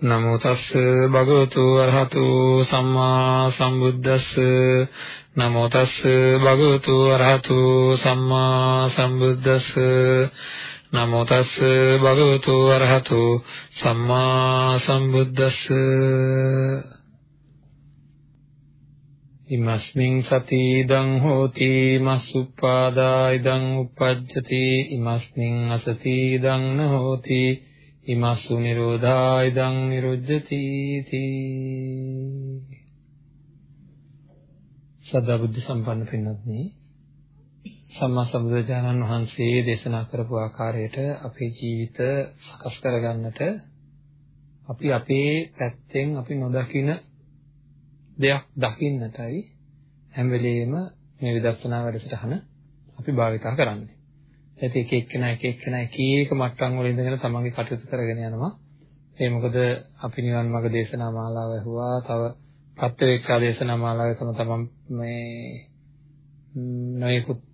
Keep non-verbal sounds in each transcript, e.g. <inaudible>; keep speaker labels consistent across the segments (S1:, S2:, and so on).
S1: නමෝ තස්ස භගවතු අරහතු සම්මා සම්බුද්දස්ස. නමෝ තස්ස භගවතු අරහතු සම්මා සම්බුද්දස්ස. නමෝ තස්ස භගවතු අරහතු සම්මා සම්බුද්දස්ස. ඉමස්මින් සති ඉදං හෝති මස්සුප්පාදා ඉදං uppajjati ඉමස්මින් අසති ඉදං න හෝති ඉමස්සු නිරෝධා ඉදං නිරුද්ධති තී සදා බුද්ධ සම්පන්න පින්වත්නි සම්මා සම්බුදුරජාණන් වහන්සේ දේශනා කරපු ආකාරයට අපේ ජීවිත සකස් කරගන්නට අපි අපේ පැත්තෙන් අපි නොදකින දෙයක් දකින්නටයි හැම වෙලෙම මේ විදර්ශනා වැඩසටහන අපි භාවිතා කරන්නේ. ඒත් එක එක්කෙනා එක එක්කෙනා එක එක මට්ටම් වල ඉඳගෙන තමන්ගේ කටයුතු කරගෙන යනවා. ඒ මොකද අපි නිවන් මාර්ග දේශනා මාලාව ඇහුවා. තව ප්‍රත්‍යවේක්ෂා දේශනා මාලාවේ තම තමන් මේ නොයෙකුත්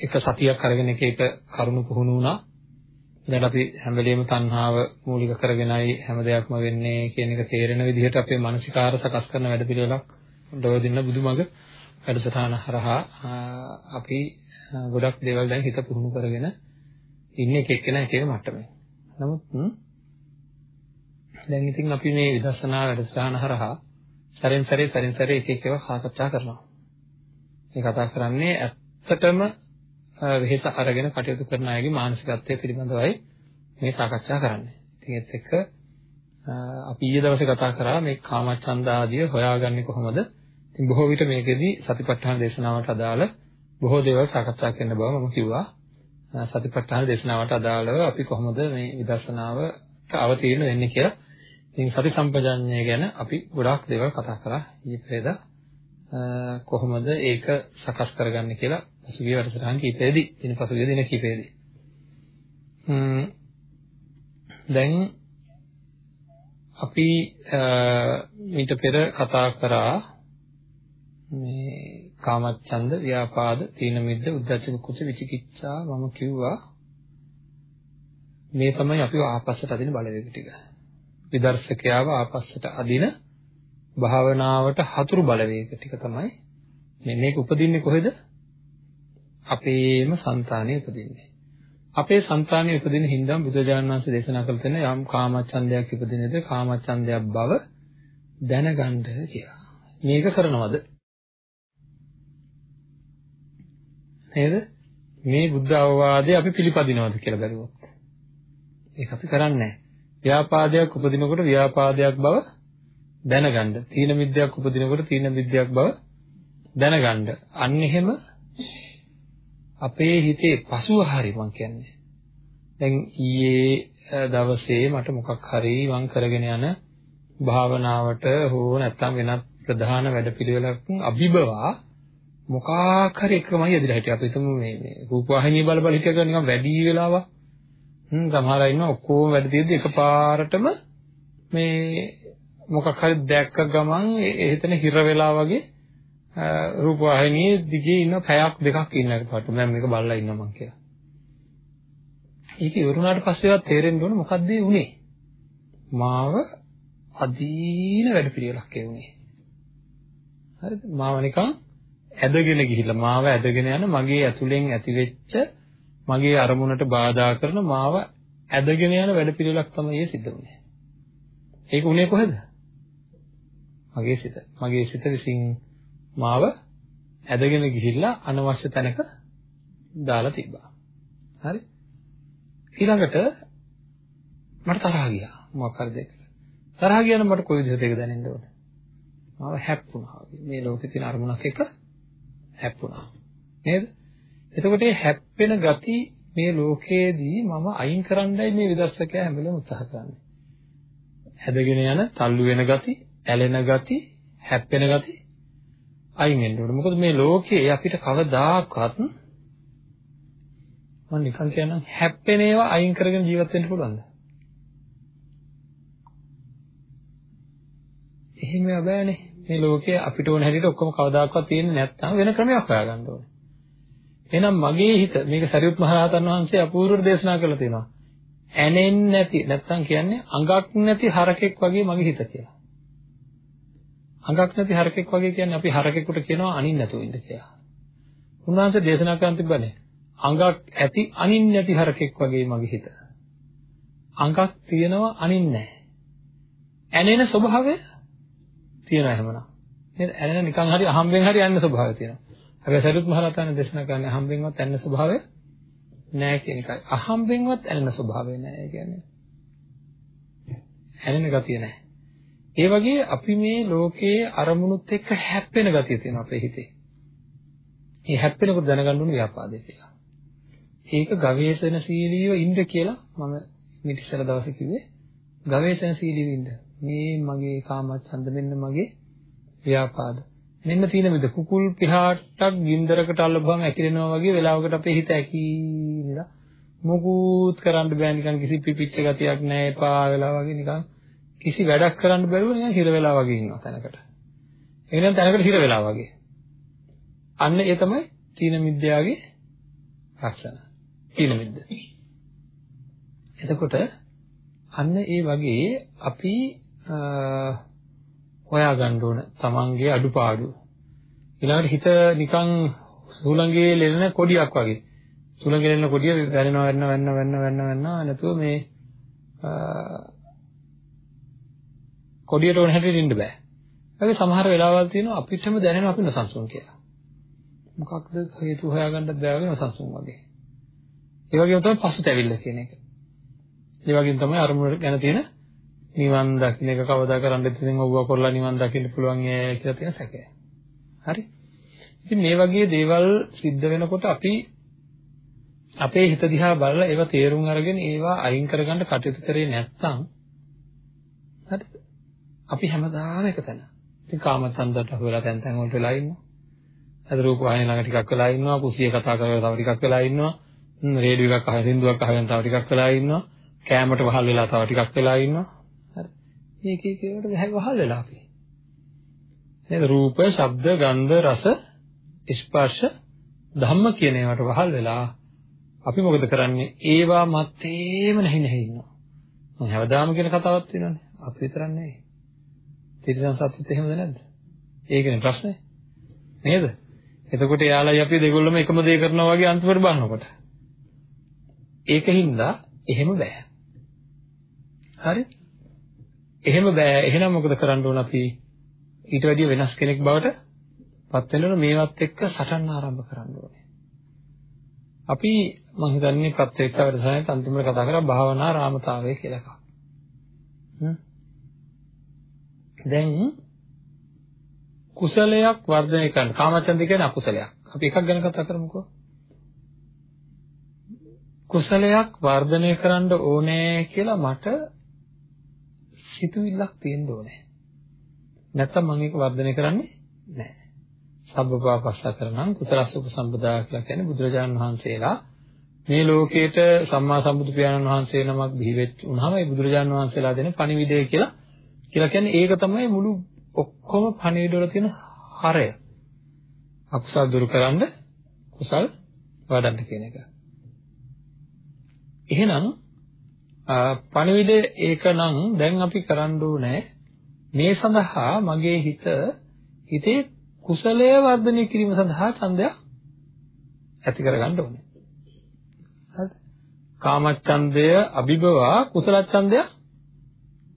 S1: එක සතියක් අරගෙන එක එක කරුණු පුහුණු වුණා. දැන් අපි හැම වෙලෙම තණ්හාව මූලික කරගෙනයි හැම දෙයක්ම වෙන්නේ කියන එක තේරෙන විදිහට අපේ මානසිකාර සකස් කරන වැඩපිළිවෙලක් දොවදින්න බුදුමග වැඩසටහන හරහා අපි ගොඩක් දේවල් දැන් හිත පුහුණු කරගෙන ඉන්නේ එක එක්කෙනා එක එක මට්ටමේ. නමුත් දැන් ඉතින් අපි මේ විදර්ශනා වැඩසටහන හරහා සැරෙන් සැරේ සැරෙන් සැරේ එක එක ඒවා සාකච්ඡා කරනවා. මේ කතා කරන්නේ ඇත්තටම වෙහෙස අරගෙන කටයුතු කරන අයගේ මානසිකත්වය පිළිබඳවයි මේ සාකච්ඡා කරන්නේ. ඉතින් ඒත් එක්ක අපි ඊයේ දවසේ කතා කරා මේ කාමච්ඡන්ද ආදිය හොයාගන්නේ කොහොමද? ඉතින් බොහෝ විට මේකෙදී සතිපට්ඨාන දේශනාවට අදාළ බොහෝ දේවල් සාකච්ඡා කරන්න බව මම කිව්වා. සතිපට්ඨාන දේශනාවට අදාළව අපි කොහොමද මේ විදර්ශනාවට අවතීර්ණ වෙන්නේ කියලා. ඉතින් සති සම්පජඤ්ඤය ගැන අපි ගොඩාක් දේවල් කතා කරා. ඊපෙරේද කොහොමද ඒක සකස් කරගන්නේ කියලා පසුගිය වැඩසටහන් කීපෙදී ඉතින් පසුගිය දින කීපෙදී. දැන් අපි මීට පෙර කතා කරා මේ කාමච්ඡන්ද, ව්‍යාපාද, තීන මිද්ද, උද්ධච්ච කුච්ච විචිකිච්ඡා මම කිව්වා මේ තමයි අපිව ආපස්සට අදින බලවේග ටික. විදර්ශකයාව ආපස්සට අදින භාවනාවට හතුරු බලවේග ටික තමයි මේ මේක උපදින්නේ කොහෙද? අපේම సంతානෙ උපදින්නේ. අපේ సంతානෙ උපදින හින්දාම බුදුජානක වහන්සේ දේශනා කළ තැන යම් කාමච්ඡන්දයක් උපදිනේද කාමච්ඡන්දයක් බව දැනගන්න කියලා. මේක කරනවද? නේද? මේ බුද්ධ අවවාදය අපි පිළිපදිනවද කියලා බැලුවොත්. ඒක අපි කරන්නේ නැහැ. ව්‍යාපාදයක් උපදිනකොට ව්‍යාපාදයක් බව දැනගන්න. තීන මිද්‍යාවක් උපදිනකොට තීන මිද්‍යාවක් බව දැනගන්න. අන්න එහෙම අපේ හිතේ පසුව හරි මං කියන්නේ. දැන් ඊයේ දවසේ මට මොකක් හරි මං කරගෙන යන භාවනාවට හෝ නැත්නම් වෙනත් ප්‍රධාන වැඩපිළිවෙලක් අභිබවා මොකක් හරි එකමයි ඇදලා හිටියා. අපි හිතමු මේ මේ රූපවාහිනිය බල බල හිටියක නිකන් වැඩි වෙලාවක් හ්ම් සමහර අය ඉන්නවා ඔක්කොම වැඩ තියෙද්දි එකපාරටම මේ මොකක් හරි දැක්ක ගමන් එතන හිර වෙලා වගේ රූපවාහිනියේ දිගේ ඉන්න පැයක් දෙකක් ඉන්න එකපාරට මම මේක බලලා ඉන්නවා මං කියලා. ඒක ඉවරුණාට පස්සේවත් තේරෙන්න ඕන මොකද්ද ඒ උනේ? මාව අදීන වැඩ පිළිවෙලක් ඒ උනේ. හරිද? මාව නිකන් ඇදගෙන ගිහිල්ලා මාව ඇදගෙන යන මගේ ඇතුලෙන් ඇතිවෙච්ච මගේ අරමුණට බාධා කරන මාව ඇදගෙන යන වැඩපිළිවෙලක් තමයි සිද්ධ වුනේ. ඒක උනේ කොහෙද? මගේ සිත. මගේ සිත විසින් මාව ඇදගෙන ගිහිල්ලා අනවශ්‍ය තැනක දාලා තිබ්බා. හරි? ඊළඟට මට තරහ ගියා. මොකක් හරි දෙයකට. තරහ ගියාම මට කොයි විදිහද ඒක දැනෙන්න ඕනේ? මාව හැප්පුණා. මේ ලෝකේ තියෙන අරමුණක් එක හැප්පුණා. නේද? එතකොට මේ හැප්පෙන ගති මේ ලෝකයේදී මම අයින් කරන්නයි මේ විදර්ශකයා හැම වෙලේම උත්සාහ කරන්නේ. හැදගෙන යන, තල්ලු වෙන ගති, ඇලෙන ගති, හැප්පෙන ගති අයින් වෙන්න ඕනේ. මොකද මේ ලෝකයේ අපිට කවදාකවත් මම නිකන් කියන්නම් හැප්පෙන ඒවා අයින් කරගෙන ජීවත් වෙන්න පුළුවන්ද? එහෙම බෑනේ. මේ ලෝකයේ අපිට ඕන හැටියට ඔක්කොම කවදාකවත් තියෙන්නේ නැත්නම් වෙන ක්‍රමයක් හොයාගන්න ඕනේ. එහෙනම් මගේ හිත මේක සරියුත් මහ රහතන් වහන්සේ අපූර්ව දේශනා කරලා තියෙනවා. ඇනෙන්නේ නැති නැත්නම් කියන්නේ අඟක් නැති හරකෙක් වගේ මගේ හිත කියලා. අඟක් නැති හරකෙක් වගේ කියන්නේ අපි හරකෙකුට කියනවා අනින් නැතුව ඉන්න කියලා. උන්වහන්සේ දේශනා කරන් තිබ්බනේ. අඟක් ඇති අනින් නැති හරකෙක් වගේ මගේ හිත. අඟක් තියෙනවා අනින් නැහැ. ඇනෙන ස්වභාවය තියෙනවා එහෙමනම්. නේද? ඇනෙන නිකන් හරි අහම්බෙන් හරි යන්න ස්වභාවය තියෙනවා. හැබැයි සරියුත් මහ රහතන් දේශනා කරන්නේ අහම්බෙන්වත් ඇන්න ස්වභාවය නැහැ කියන එකයි. අහම්බෙන්වත් ඇනෙන ස්වභාවය නැහැ කියන්නේ. ඇනෙන ගතිය නැහැ. ඒ වගේ අපි මේ ලෝකයේ අරමුණුත් එක්ක හැප්පෙන ගතිය තියෙනවා අපේ හිතේ. මේ හැප්පෙනකොට දැනගන්න ඕනේ ව්‍යාපාදේ කියලා. ඒක ගවේෂණශීලීව ඉන්න කියලා මම මිට ඉස්සර දවසේ කිව්වේ ගවේෂණශීලීව ඉන්න. මේ මගේ කාමච්ඡන්ද මෙන්න මගේ ව්‍යාපාද. මෙන්න තියෙන විද කුකුල් පිහාටක් ගින්දරකට අල්ලපුවම ඇකිලෙනවා වගේ වෙලාවකට අපේ හිත ඇකිලිලා මොකුත් කරන්න බෑ නිකන් කිසි පිපිච්ච ගතියක් නැහැ එපා වෙලා වගේ නිකන් කිසි වැඩක් කරන්න බැරුව නිකන් හිර වෙලා වගේ ඉන්නවා තැනකට. ඒ කියන්නේ තැනකට හිර වෙලා වගේ. අන්න ඒ තමයි තීන මිද්‍යාවේ ලක්ෂණ. තීන මිද්ද. එතකොට අන්න ඒ වගේ අපි හොයාගන්න ඕන තමන්ගේ අඩුපාඩු. ඊළඟට හිත නිකන් සුළඟේ ලෙලන කොඩියක් වගේ. සුළඟේ ලෙලන කොඩිය වැරෙනවා වැරෙනවා වැරෙනවා වැරෙනවා වැරෙනවා නැතුව මේ කොඩියට ඕන හැටියට ඉන්න බෑ. ඒකේ සමහර වෙලාවල් තියෙනවා අපිටම දැනෙනවා අපි නොසන්සුන් කියලා. මොකක්ද හේතු හොයාගන්නත් බෑ වගේ නොසන්සුන් වගේ. ඒ වගේම තමයි පසුතැවිල්ල කියන එක. ඒ වගේම තමයි අරමුණ ගැන තියෙන නිවන් දකින්න එක කවදා කරන්නද ඉතින් ඔව්ව කරලා නිවන් දකින්න පුළුවන් ඒ කියලා තියෙන සැකය. හරි. ඉතින් මේ වගේ දේවල් සිද්ධ වෙනකොට අපි අපේ හිත දිහා බලලා ඒවා තේරුම් අරගෙන ඒවා අයින් කරගන්න කටයුතු කරේ නැත්නම් හරිද? අපි හැමදාම එක තැන. ඉතින් කාමචන්දට අහු වෙලා තැන් තැන් වලට වෙලා ඉන්නවා. අද රූප වාහිනිය ළඟ ටිකක් වෙලා ඉන්නවා. කුසිය කතා කරලා තව ටිකක් වෙලා ඉන්නවා. රේඩියෝ එකක් අහගෙන සින්දුවක් අහගෙන තව ටිකක් වෙලා ඉන්නවා. කෑමට වහල් වෙලා තව ටිකක් වෙලා ඉන්නවා. හරි. මේක එක ඒකට වහල් වෙලා අපි. නේද? රූප, ශබ්ද, ගන්ධ, රස, ස්පර්ශ, ධම්ම කියන ඒවාට වහල් වෙලා අපි මොකද කරන්නේ? ඒවා මැත්තේම නැහි නැහි ඉන්නවා. මම හැවදාම කියන කතාවක් තියෙනවානේ. අපි විතරක් නෙවෙයි. තිරසන් සත්‍යෙත් එහෙමද නැද්ද? ඒකනේ ප්‍රශ්නේ. නේද? එතකොට එයාලයි අපි දෙගොල්ලම එකම දේ කරනවා වගේ අන්තිමට බලනකොට. ඒකින්ද එහෙම බෑ. හරි? එහෙම බෑ. එහෙනම් මොකද කරන්න ඕන අපි? ඊට වැඩිය වෙනස් කෙනෙක් බවට පත් වෙන්න මේවත් එක්ක සටන් ආරම්භ කරන්න ඕනේ. අපි මම හිතන්නේ ප්‍රත්‍යක්ෂ වැඩසටහනේ අන්තිමට කතා කරා භාවනා රාමතාවය කියලා එකක්. දැන් කුසලයක් වර්ධනය කරන්න කාමචන්ද කියන්නේ අකුසලයක්. අපි එකක් ගැන කතා කරමුකෝ. කුසලයක් වර්ධනය කරන්න ඕනේ කියලා මට සිතුවිල්ලක් තියෙන්න ඕනේ. නැත්තම් මම ඒක වර්ධනය කරන්නේ නැහැ. සබ්බපාපස්සතරණං කුසලස්ස උපසම්පදා කියලා කියන්නේ බුදුරජාණන් වහන්සේලා මේ ලෝකේට සම්මා සම්බුදු පියාණන් වහන්සේ නමක් බිහි වෙච්ච උනහම ඒ බුදුරජාණන් වහන්සේලා දෙන පණිවිඩය කියලා කියලා කියන්නේ ඒක තමයි මුළු ඔක්කොම පණිවිඩවල තියෙන හරය. අකුසල් දුරු කරන්න කුසල් වඩන්න කියන එක. එහෙනම් පණිවිඩ ඒකනම් දැන් අපි කරන්න ඕනේ මේ සඳහා මගේ හිත හිතේ කුසලය වර්ධනය කිරීම සඳහා ඡන්දයක් ඇති කරගන්න ඕනේ. හරිද? කාමච්ඡන්දය අභිබවා කුසල ඡන්දය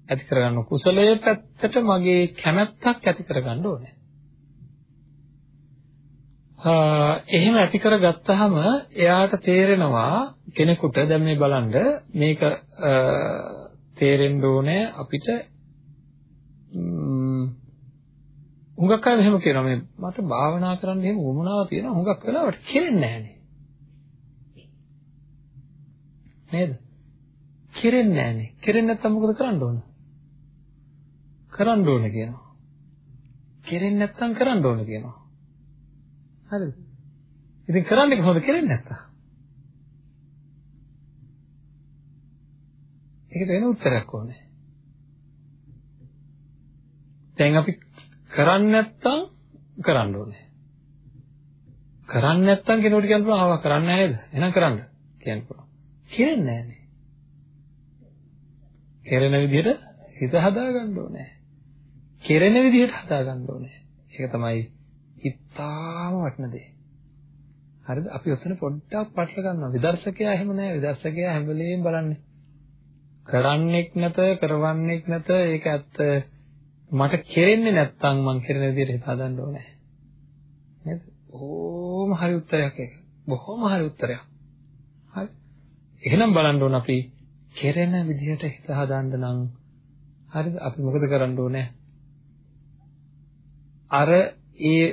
S1: ඇති කරගන්න කුසලයේ පැත්තට මගේ කැමැත්තක් ඇති කරගන්න ඕනේ. එහෙම ඇති කරගත්තාම එයාට තේරෙනවා කෙනෙකුට දැන් මේ බලන්න මේක තේරෙන්න ඕනේ අපිට හුඟක් අය මෙහෙම කියනවා මේ මට භාවනා කරන්න එහෙම වුණාව තියෙනවා හුඟක් වෙලාවට කෙරෙන්නේ නැහනේ නේද? කෙරෙන්නේ නැහනේ. කෙරෙන්නේ නැත්තම් මොකද කරන්න ඕන? කරන්න ඕන කියනවා. කෙරෙන්නේ නැත්තම් කරන්න ඕන කියනවා. හරිද? ඉතින් කරන්නේ කොහොමද කෙරෙන්නේ නැත්තම්? ඒකට වෙන උත්තරයක් ඕනේ. දැන් අපි කරන්නේ නැත්තම් කරන්න ඕනේ. කරන්නේ නැත්තම් කෙනෙකුට කියන්න පුළුවන් ආවා කරන්නේ නැහැ නේද? එහෙනම් කරන්න කියන්න පුළුවන්. කෙරෙන්නේ නැහනේ. කෙරෙන විදිහට හිත හදාගන්න ඕනේ. කෙරෙන විදිහට හදාගන්න ඕනේ. ඒක තමයි ඉතාම වටින දේ. හරිද? අපි ඔතන පොඩ්ඩක් පටල ගන්නවා. විදර්ශකයා එහෙම නැහැ. විදර්ශකයා හැම වෙලෙම බලන්නේ. කරන්නෙක් නැත, කරවන්නෙක් නැත. ඒක ඇත්ත. මට කෙරෙන්නේ නැත්තම් මං කෙරෙන විදිහට හිත හදන්න ඕනේ. නේද? බොහොම හරි උත්තරයක් ඒක. බොහොම හරි උත්තරයක්. හරි. එහෙනම් බලන්න ඕන අපි කෙරෙන විදිහට හිත හදන්න නම් හරිද? අපි මොකද කරන්න ඕනේ? අර ඒ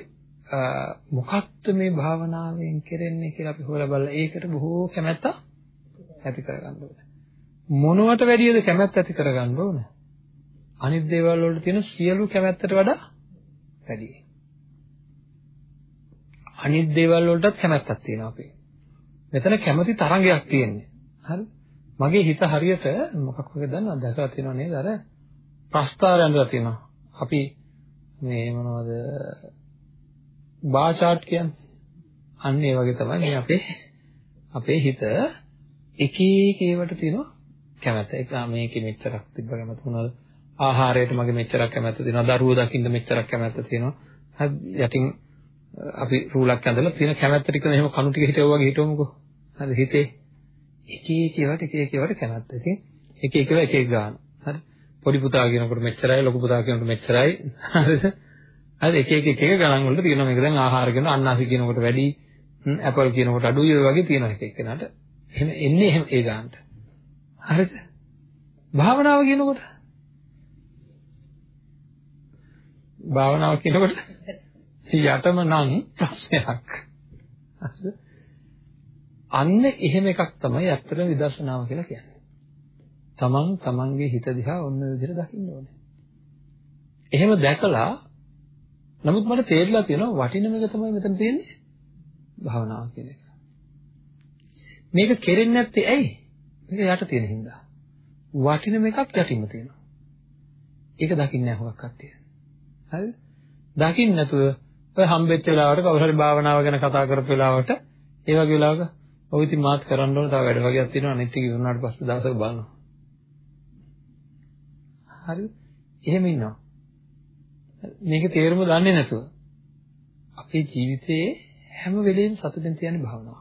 S1: මොකක්ද මේ භාවනාවෙන් කෙරෙන්නේ කියලා අපි හොයලා බලලා ඒකට බොහෝ කැමැත්ත ඇති කරගන්න ඕනේ. මොනවට වැඩියද කැමැත්ත ඇති කරගන්න ඕනේ? අනිත් දේවල් වලට තියෙන සියලු කැමැත්තට වඩා වැඩි. අනිත් දේවල් වලටත් කැමැත්තක් තියෙනවා අපි. මෙතන කැමැති තරංගයක් තියෙන්නේ. හරි? මගේ හිත හරියට මොකක් වගේ දන්නවද? දැකලා තියෙනව නේද? අර ප්‍රස්තාරය අඳලා තියෙනවා. අපි මේ මොනවද බා chart කියන්නේ. අන්න ඒ වගේ තමයි මේ අපේ අපේ හිත එක එක ඒවට තියෙන කැමැත්ත. ඒක මේකෙ මෙච්චරක් තිබ්බ කැමැත්ත මොනවද? ආහාරයට මගේ මෙච්චරක් කැමැත්ත තියෙනවා. දරුවෝ දකින්න මෙච්චරක් කැමැත්ත තියෙනවා. හරි යටින් අපි රූලක් ඇඳලා තියෙන කැමැත්ත ටික මෙහෙම කණු ටික හිටවුවා වගේ හිටවමුකෝ. හරි හිතේ එක එක ඒවාට එක එක ඒවාට කැමැත්ත. ඉතින් එක එක ඒවා එක එක ගන්න. හරි. පොඩි පුතා කියනකොට මෙච්චරයි ලොකු පුතා කියනකොට මෙච්චරයි. හරිද? හරි එක එක එක එක ගණන් වලට තියෙනවා මේක දැන් ආහාර කියන අන්නාසි කියනකොට වැඩි ඇපල් කියනකොට අඩුයි ඔය වගේ තියෙනවා එක එක්කෙනාට. එහෙම එන්නේ එහෙම ඒ ගන්නට. හරිද? භාවනාව කියනකොට භාවනාව කියනකොට යටම නම් ප්‍රශ්නයක්. හරිද? අන්න එහෙම එකක් තමයි ඇත්තටම විදර්ශනාව කියලා කියන්නේ. තමන් තමන්ගේ හිත දිහා ඔන්න ඔය විදිහට දකින්න ඕනේ. එහෙම දැකලා නමුත් මට තේරිලා තියෙනවා වටිනම එක තමයි මෙතන තියෙන්නේ භාවනාව කියන එක. මේක කෙරෙන්නේ නැත්තේ ඇයි? මේක යට තියෙන හින්දා. වටිනම එකක් යටින්ම තියෙනවා. ඒක දකින්නේ නැහැ හොගක් කට්ටිය. හරිද? දකින්න නැතුව ඔය හම්බෙච්ච වෙලාවට කවුරු හරි භාවනාව ගැන කතා කරපු වෙලාවට ඒ වගේ වෙලාවක ඔය ඉතින් මාත් කරන්න ඕන තව වැඩ වගේක් තියෙනවා අනිත් ටික ඉවරනාට පස්සේ දවසක බලනවා. හරිද? එහෙම ඉන්නවා. මේක තේරුම දන්නේ නැතුව අපේ ජීවිතයේ හැම වෙලෙම සතුටින් තියන්නේ භාවනාව.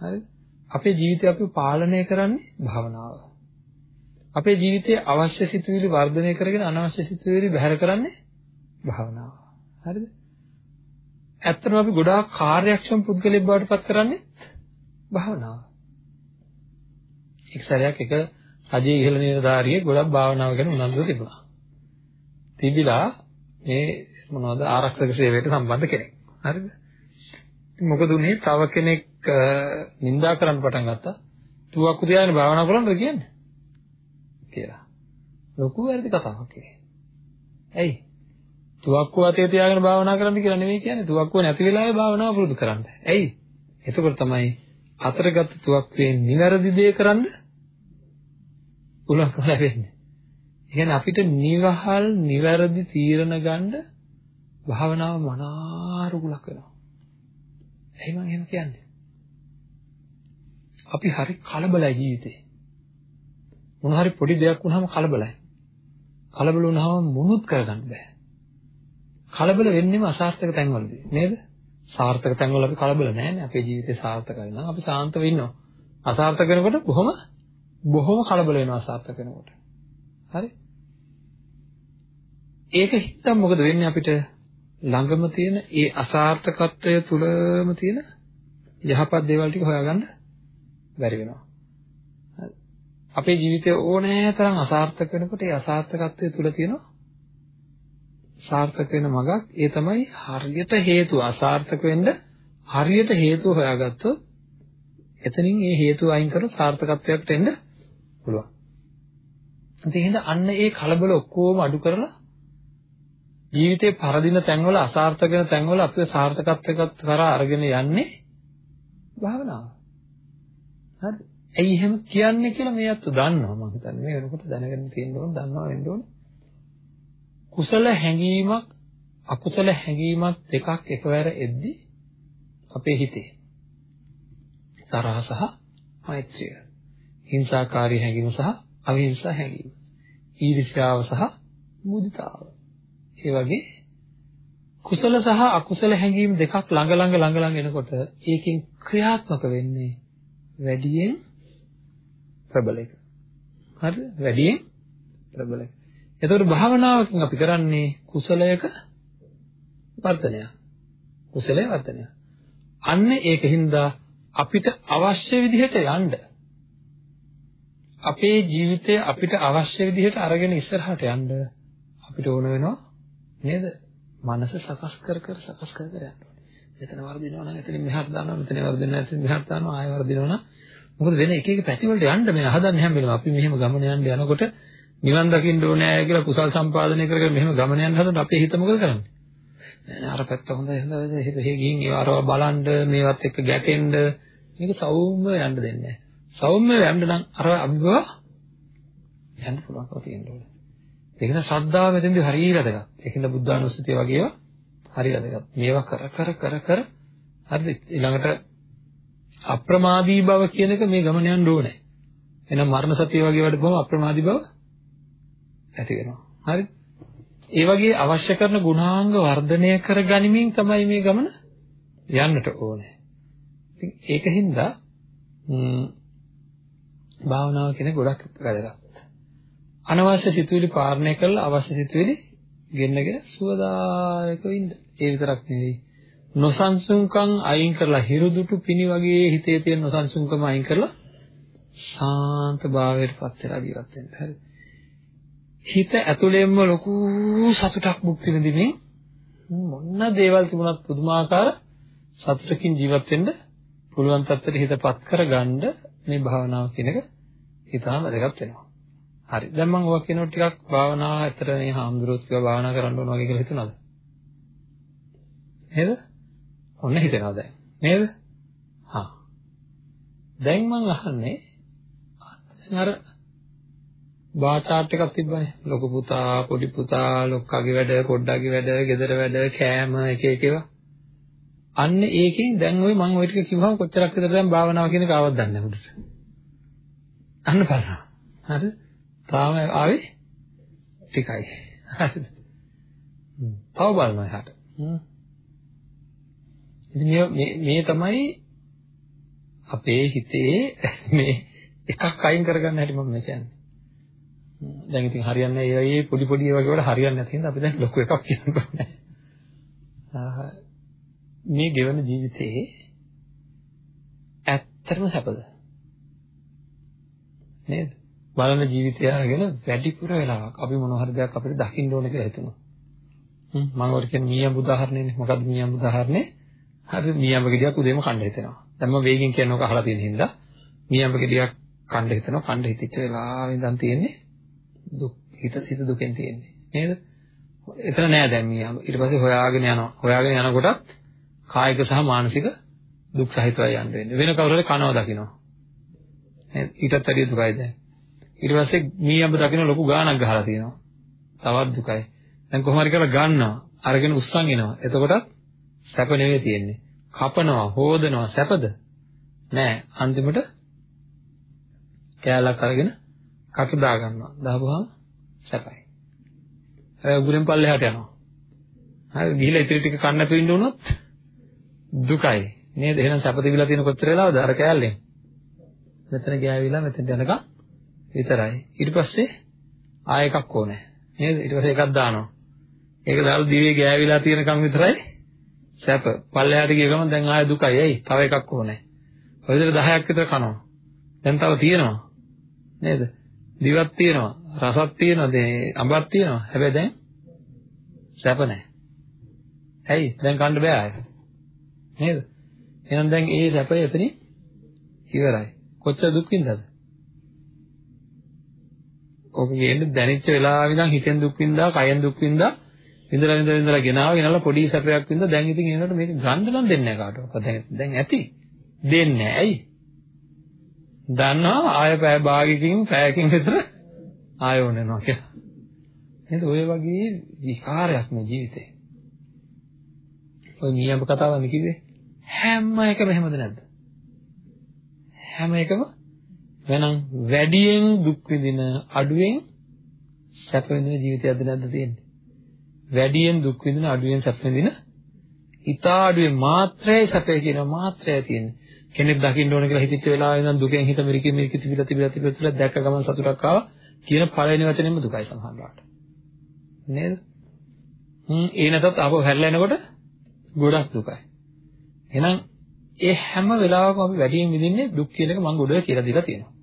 S1: හරිද? අපේ ජීවිතය අපි පාලනය කරන්නේ භාවනාව. අපේ ජීවිතයේ අවශ්‍ය සිතුවිලි වර්ධනය කරගෙන අනවශ්‍ය සිතුවිලි බැහැර කරන්නේ භාවනාව. හරිද? ඇත්තටම අපි ගොඩාක් කාර්යක්ෂම පුද්ගලෙක් බවට පත් කරන්නේ භාවනාව. එක් සැරයක් එක රජයේ ඉහළ නිලධාරියෙක් ගොඩක් භාවනාව ගැන උනන්දුව තිබුණා. තිබිලා මේ මොනවද ආරක්ෂක සේවයට සම්බන්ධ කෙනෙක්. හරිද? ඉතින් මොකද උනේ? තව කෙනෙක් නිඳා කරන්න පටන් ගත්තා. තුවක්කු තියාගෙන භාවනා කරන්නද කියන්නේ? කියලා. ලොකු වැරදි කතාවක් ඒක. ඇයි? තුවක්කුව අතේ තියාගෙන භාවනා කරන්න කියලා නෙවෙයි කියන්නේ. තුවක්කුව නැති වෙලාවේ භාවනාව පුරුදු කරන්න. ඇයි? එතකොට තමයි අතරගත තුවක්කුවේ නිවැරදි දේ කරන්න පුළුවන්කම ලැබෙන්නේ. කියන්නේ අපිට නිවහල් නිවැරදි තීරණ ගන්න භාවනාව මනාරුකුලක් වෙනවා. එයි මම එහෙම කියන්නේ. අපි හරි කලබලයි ජීවිතේ. මොන හරි පොඩි දෙයක් වුණාම කලබලයි. කලබල වුණාම මොනුත් කරගන්න බෑ. කලබල වෙන්නේම අසාර්ථක තැන්වලදී නේද? සාර්ථක තැන්වල අපි කලබල නැහැ අපේ ජීවිතේ සාර්ථකයි නම් අපි සාන්තව ඉන්නවා. අසාර්ථක වෙනකොට බොහොම බොහොම කලබල වෙනවා අසාර්ථක වෙනකොට. හරි? ඒක හිතන් මොකද වෙන්නේ අපිට ළඟම තියෙන ඒ අසාර්ථකත්වය තුලම තියෙන යහපත් දේවල් ටික හොයාගන්න බැරි වෙනවා. අපේ ජීවිතයේ ඕනෑ තරම් අසාර්ථක වෙනකොට ඒ අසාර්ථකත්වය තුල තියෙන සාර්ථක වෙන මගක් ඒ තමයි හරියට හේතුව අසාර්ථක වෙන්න හරියට හේතුව හොයාගත්තොත් එතනින් ඒ හේතු අයින් කරලා සාර්ථකත්වයකට එන්න පුළුවන්. ඉතින් අන්න ඒ කලබල ඔක්කොම අඩු කරලා ජීවිතේ පරදින තැන්වල අසාර්ථක වෙන තැන්වල අපිව සාර්ථකත්වයකට කරා අරගෙන යන්නේ භාවනාව. හරි. ඇයි එහෙම කියන්නේ කියලා මේ අත්තු දන්නවා මම හිතන්නේ. මේ වෙනකොට දැනගෙන තියෙන්න ඕන, දන්නවා වෙන්න ඕන. කුසල හැඟීමක් අකුසල හැඟීමක් දෙකක් එකවර එද්දි අපේ හිතේ තරහ සහ මෛත්‍රිය. හිංසාකාරී හැඟීම සහ අවිහිංසා හැඟීම. ඊර්ෂ්‍යාව සහ මුදිතාව. ඒ වගේ කුසල සහ අකුසල හැඟීම් දෙකක් ළඟ ළඟ ළඟ ළඟ එනකොට ඒකෙන් ක්‍රියාත්මක වෙන්නේ වැඩියෙන් ප්‍රබල එක. හරිද? වැඩියෙන් ප්‍රබල එක. එතකොට භාවනාවකින් අපි කරන්නේ කුසලයක වර්ධනය. කුසලයේ වර්ධනය. අන්න ඒකින්ද අපිට අවශ්‍ය විදිහට යන්න අපේ ජීවිතය අපිට අවශ්‍ය විදිහට අරගෙන ඉස්සරහට යන්න අපිට ඕන වෙනවා නේද? මනස සකස් කර කර සකස් කර කර යන්න ඕනේ. මෙතන වර්ධිනවා නම් එතනින් මෙහාට දානවා මෙතන වර්ධිනවා නම් එතනින් මෙහාට දානවා ආයෙ වර්ධිනවා නම් මොකද වෙන එක එක පැති වලට යන්න මේ හදන්නේ හැම වෙලාවෙම අපි මෙහෙම ගමන යන්න යනකොට නිවන් දකින්න ඕනේ කියලා කුසල් සම්පාදනය කරගෙන මෙහෙම ගමන යන්න හදනකොට අපේ හිත මොකද කරන්නේ? නෑ අර පැත්ත හොඳයි හොඳයි හිත හේ ගිහින් ඒවරව බලන්න මේවත් එක්ක ගැටෙන්න මේක සෞම්‍ය යන්න දෙන්නේ නෑ. සෞම්‍ය යන්න නම් අර අභිභව යන්න පුළුවන්කම තියෙන්න ඕනේ. ඒකන ශ්‍රද්ධාව මෙතෙන්දී හරිය වැදගත්. ඒකින්ද බුද්ධානුස්සතිය වගේ ඒවා හරිය වැදගත්. මේවා කර කර කර කර හරිද? ඊළඟට අප්‍රමාදී බව කියන එක මේ ගමන යන්න ඕනේ. එහෙනම් මරණ සතිය වගේ වැඩ බව අප්‍රමාදී බව ඇති වෙනවා. හරි? ඒ වගේ අවශ්‍ය කරන ගුණාංග වර්ධනය කර ගනිමින් තමයි මේ ගමන යන්නට ඕනේ. ඉතින් ඒකින්ද භාවනාව කියන ගොඩක් වැදගත්. අනවශ්‍ය සිතුවිලි පාලනය කරලා අවශ්‍ය සිතුවිලි ගෙන්නගෙන සුවදායකව ඉන්න. ඒ විතරක් නෙවෙයි. නොසන්සුන්කම් අයින් කරලා හිරුදුටු පිණි වගේ හිතේ තියෙන නොසන්සුන්කම අයින් කරලා සාන්ත භාවයට පත් වෙලා ජීවත් වෙන්න. හරි. හිත ඇතුළෙන්ම ලොකු සතුටක් භුක්ති විඳින්නේ මොන දේවල් තිබුණත් පුදුමාකාර සතුටකින් ජීවත් වෙන්න පුළුවන් තත්ත්වයට හිතපත් කරගන්න මේ භාවනාව කියන එක හිතාම වැදගත් වෙනවා. හරි. දැන් මම ඔය කියනකොට ටිකක් භාවනාව ඇත්තට මේ හාමුදුරුවෝත් කියලා භාවනා කරන්න ඕන වගේ කියලා හිතුණාද? නේද? ඔන්න හිතෙනවා දැන්. නේද? හා. දැන් මම අහන්නේ අර බා chart එකක් තිබ්බනේ. ලොකු පුතා, පොඩි පුතා, ලොක්කගේ වැඩ, පොඩ්ඩගේ වැඩ, ගෙදර වැඩ, කෑම එක එක ඒවා. අන්න ඒකෙන් දැන් ওই මම ওই ටික කිව්වම කොච්චරක් විතර දැන් භාවනාව කියන කාවක් දන්නේ නැහැ උඩට. අන්න බලන්න. හරිද? තාම ආවේ ටිකයි. හරිද? තව බලනවා එහාට. ඉතින් මේ මේ තමයි අපේ හිතේ මේ එකක් අයින් කරගන්න හැටි මම කියන්නේ. දැන් ඉතින් හරියන්නේ ඒ වගේ පොඩි පොඩි ඒවා වල හරියන්නේ නැති හින්දා අපි දැන් ලොකු එකක් කියන්න මේ ගෙවන ජීවිතේ ඇත්තටම සැපද? නේද? බලන ජීවිතය අරගෙන වැඩිපුර වෙලාවක් අපි මොන හරි දෙයක් අපිට දකින්න ඕන කියලා හිතනවා. හ්ම් මම ඔය කියන්නේ මීයම් උදාහරණයනේ. මොකද්ද මීයම් උදාහරණේ? හරි මීයම්බ ගෙඩියක් උදේම කන්න හිතෙනවා. දැන් මම වේගෙන් කියනක අහලා තියෙන හින්දා මීයම්බ ගෙඩියක් කන්න හිතනවා. කන්න හිතච්ච වෙලාවෙ ඉඳන් තියෙන්නේ දුක් හිත හිත දුකෙන් තියෙන්නේ. නේද? එතන නෑ දැන් මීයම්බ. ඊට පස්සේ හොයාගෙන යනවා. හොයාගෙන යනකොටත් කායික සහ මානසික දුක් සහිතවයි යන්න වෙන්නේ. වෙන කවුරුහරි කනවා දකිනවා. නේද? ඊටත් වැඩිය දුකයි දැන්. ඊට පස්සේ මීයඹ දකින්න ලොකු ගාණක් ගහලා තියෙනවා. තවත් දුකයි. දැන් කොහොම හරි කරලා ගන්නවා. අරගෙන උස්සන් එනවා. එතකොටත් සැප නෙවෙයි තියෙන්නේ. කපනවා, හොදනවා සැපද? නෑ. අන්තිමට කෑල්ලක් අරගෙන කට දා ගන්නවා. දාපුවාම සැපයි. හැබැයි උගුරෙන් පල්ලෙහාට යනවා. හරි ගිහිලා ඉතිරි ටික කන්න නැතුව ඉන්න උනොත් දුකයි. නේද? එහෙනම් සැප තිබිලා තියෙන කොච්චර වෙලාවද අර කෑල්ලෙන්? මෙතන ගෑවිලා මෙතෙන්ට යනකම් විතරයි. ඊට පස්සේ ආය එකක් ඕනේ. නේද? ඊට පස්සේ එකක් දානවා. ඒක දාලා දිවේ ගෑවිලා තියෙනකම් විතරයි සැප. පල්ලෙහාට ගිය ගමන් දැන් ආය දුකයි. එයි තව එකක් ඕනේ. ඔය විදිහට 10ක් විතර කනවා. දැන් තව තියෙනවා. නේද? දිවක් තියෙනවා. රසක් තියෙනවා. දැන් අඹක් තියෙනවා. හැබැයි දැන් සැප නැහැ. ඇයි? දැන් කන්න බෑ ආය. නේද? එහෙනම් දැන් ඒ සැපය එතනින් ඉවරයි. කොච්චර දුක් විඳද? ඕක කියන්නේ දැනෙච්ච වෙලාවෙ ඉඳන් හිතෙන් දුක් විඳා, කයෙන් දුක් විඳා, විඳලා විඳලා විඳලා ගෙනාව ගෙනල්ලා පොඩි සැපයක් විඳා දැන් ඉතින් ඒකට මේක ගන්න නම් දෙන්නේ නැහැ කාටවත්. දැන් දැන් ඇති. දෙන්නේ නැහැ. ඇයි? දන්නවා ආය පැය භාගයකින් පැයකින් විතර ආය ඕනෙනවා කියලා. නේද? ඔය වගේ විකාරයක් මේ ජීවිතේ. ඔය මීයඹ කතාවන්නේ කිව්වේ හැම එකම එහෙමද නැද්ද? හැම එකම එහෙනම් වැඩියෙන් දුක් විඳින අඩුවෙන් සැප විඳින ජීවිතයක්ද නැද්ද තියෙන්නේ? වැඩියෙන් දුක් විඳින අඩුවෙන් සැප විඳින ඊටා අඩුවේ මාත්‍රයේ සැපේ කියන මාත්‍රය තියෙන්නේ. කෙනෙක් දකින්න ඕන කියලා හිතච්ච වෙලාවෙ ඉඳන් දුකෙන් හිත මිරිකි මිරිකි තිබිලා තිබිලා තිබිලා තිබිලා දැක්ක ගමන් සතුටක් ආවා කියන පළවෙනි වචනේම දුකයි සමහරවිට. නේද? හ්ම් ඒ නැතත් ආපහු හැරිලා එනකොට ගොඩක් දුකයි. එහෙනම් ඒ හැම වෙලාවකම අපි වැඩියෙන් විඳින්නේ දුක් කියන එක මම ගොඩ කියලා දීලා තියෙනවා.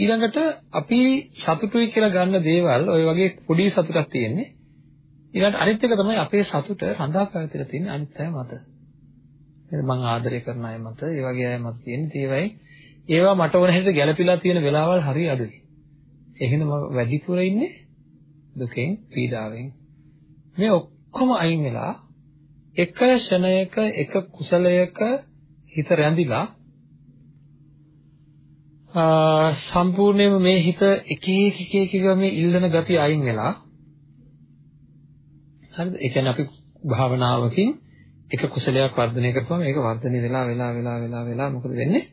S1: ඊළඟට අපි සතුටුයි කියලා ගන්න දේවල් ওই වගේ පොඩි සතුටක් තියෙන්නේ. ඊළඟට අනිත් එක තමයි අපේ සතුට රඳා පැවතිලා තියෙන අනිත් අය මත. නේද? මම ආදරය කරන අය මත, ඒ වගේ අය මත තියෙන ඒවයි ඒවා මට ඕන හැටියට ගැළපීලා තියෙන වෙලාවල් හරි අඩුයි. එහෙනම් මම වැඩිපුර ඉන්නේ දුකෙන්, පීඩාවෙන්. මේ ඔක්කොම අයින් වෙලා එක ෂණයක එක කුසලයක හිත රැඳිලා සම්පූර්ණයෙන්ම මේ හිත එක එක එක එක මේ ඉල්ලන ගතිය අයින් වෙලා හරිද? ඒ කියන්නේ අපි භාවනාවකින් එක කුසලයක් වර්ධනය කරපුවම ඒක වර්ධනය වෙලා වෙලා වෙලා වෙලා වෙලා මොකද වෙන්නේ?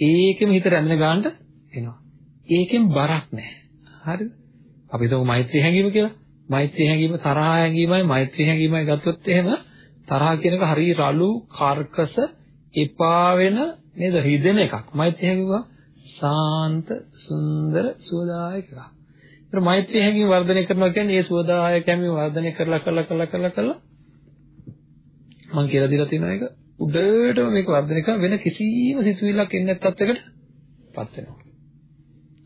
S1: ඒකෙම හිත රැඳෙන ගන්නට එනවා. ඒකෙන් බරක් නැහැ. හරිද? අපි හිතමු මෛත්‍රී හැඟීම කියලා. මෛත්‍රී හැඟීම තරහ හැඟීමයි මෛත්‍රී හැඟීමයි ගත්තොත් එහෙම තරහ කියන එක හරිය රළු කර්කස එපා වෙන නේද හිදෙන එකක්. මෛත්‍රී හැඟීම සාන්ත සුන්දර සුවදායක එකක්. ඒතර මෛත්‍රී හැඟීම වර්ධනය කරනවා කියන්නේ ඒ සුවදායක හැඟීම වර්ධනය කරලා කරලා කරලා කරලා කරලා මම කියලා දීලා තියෙන එක උඩටම මේක වර්ධනය කරන වෙන කිසිම සිතුවිල්ලක් එන්නේ නැත් තත්යකටපත් වෙනවා.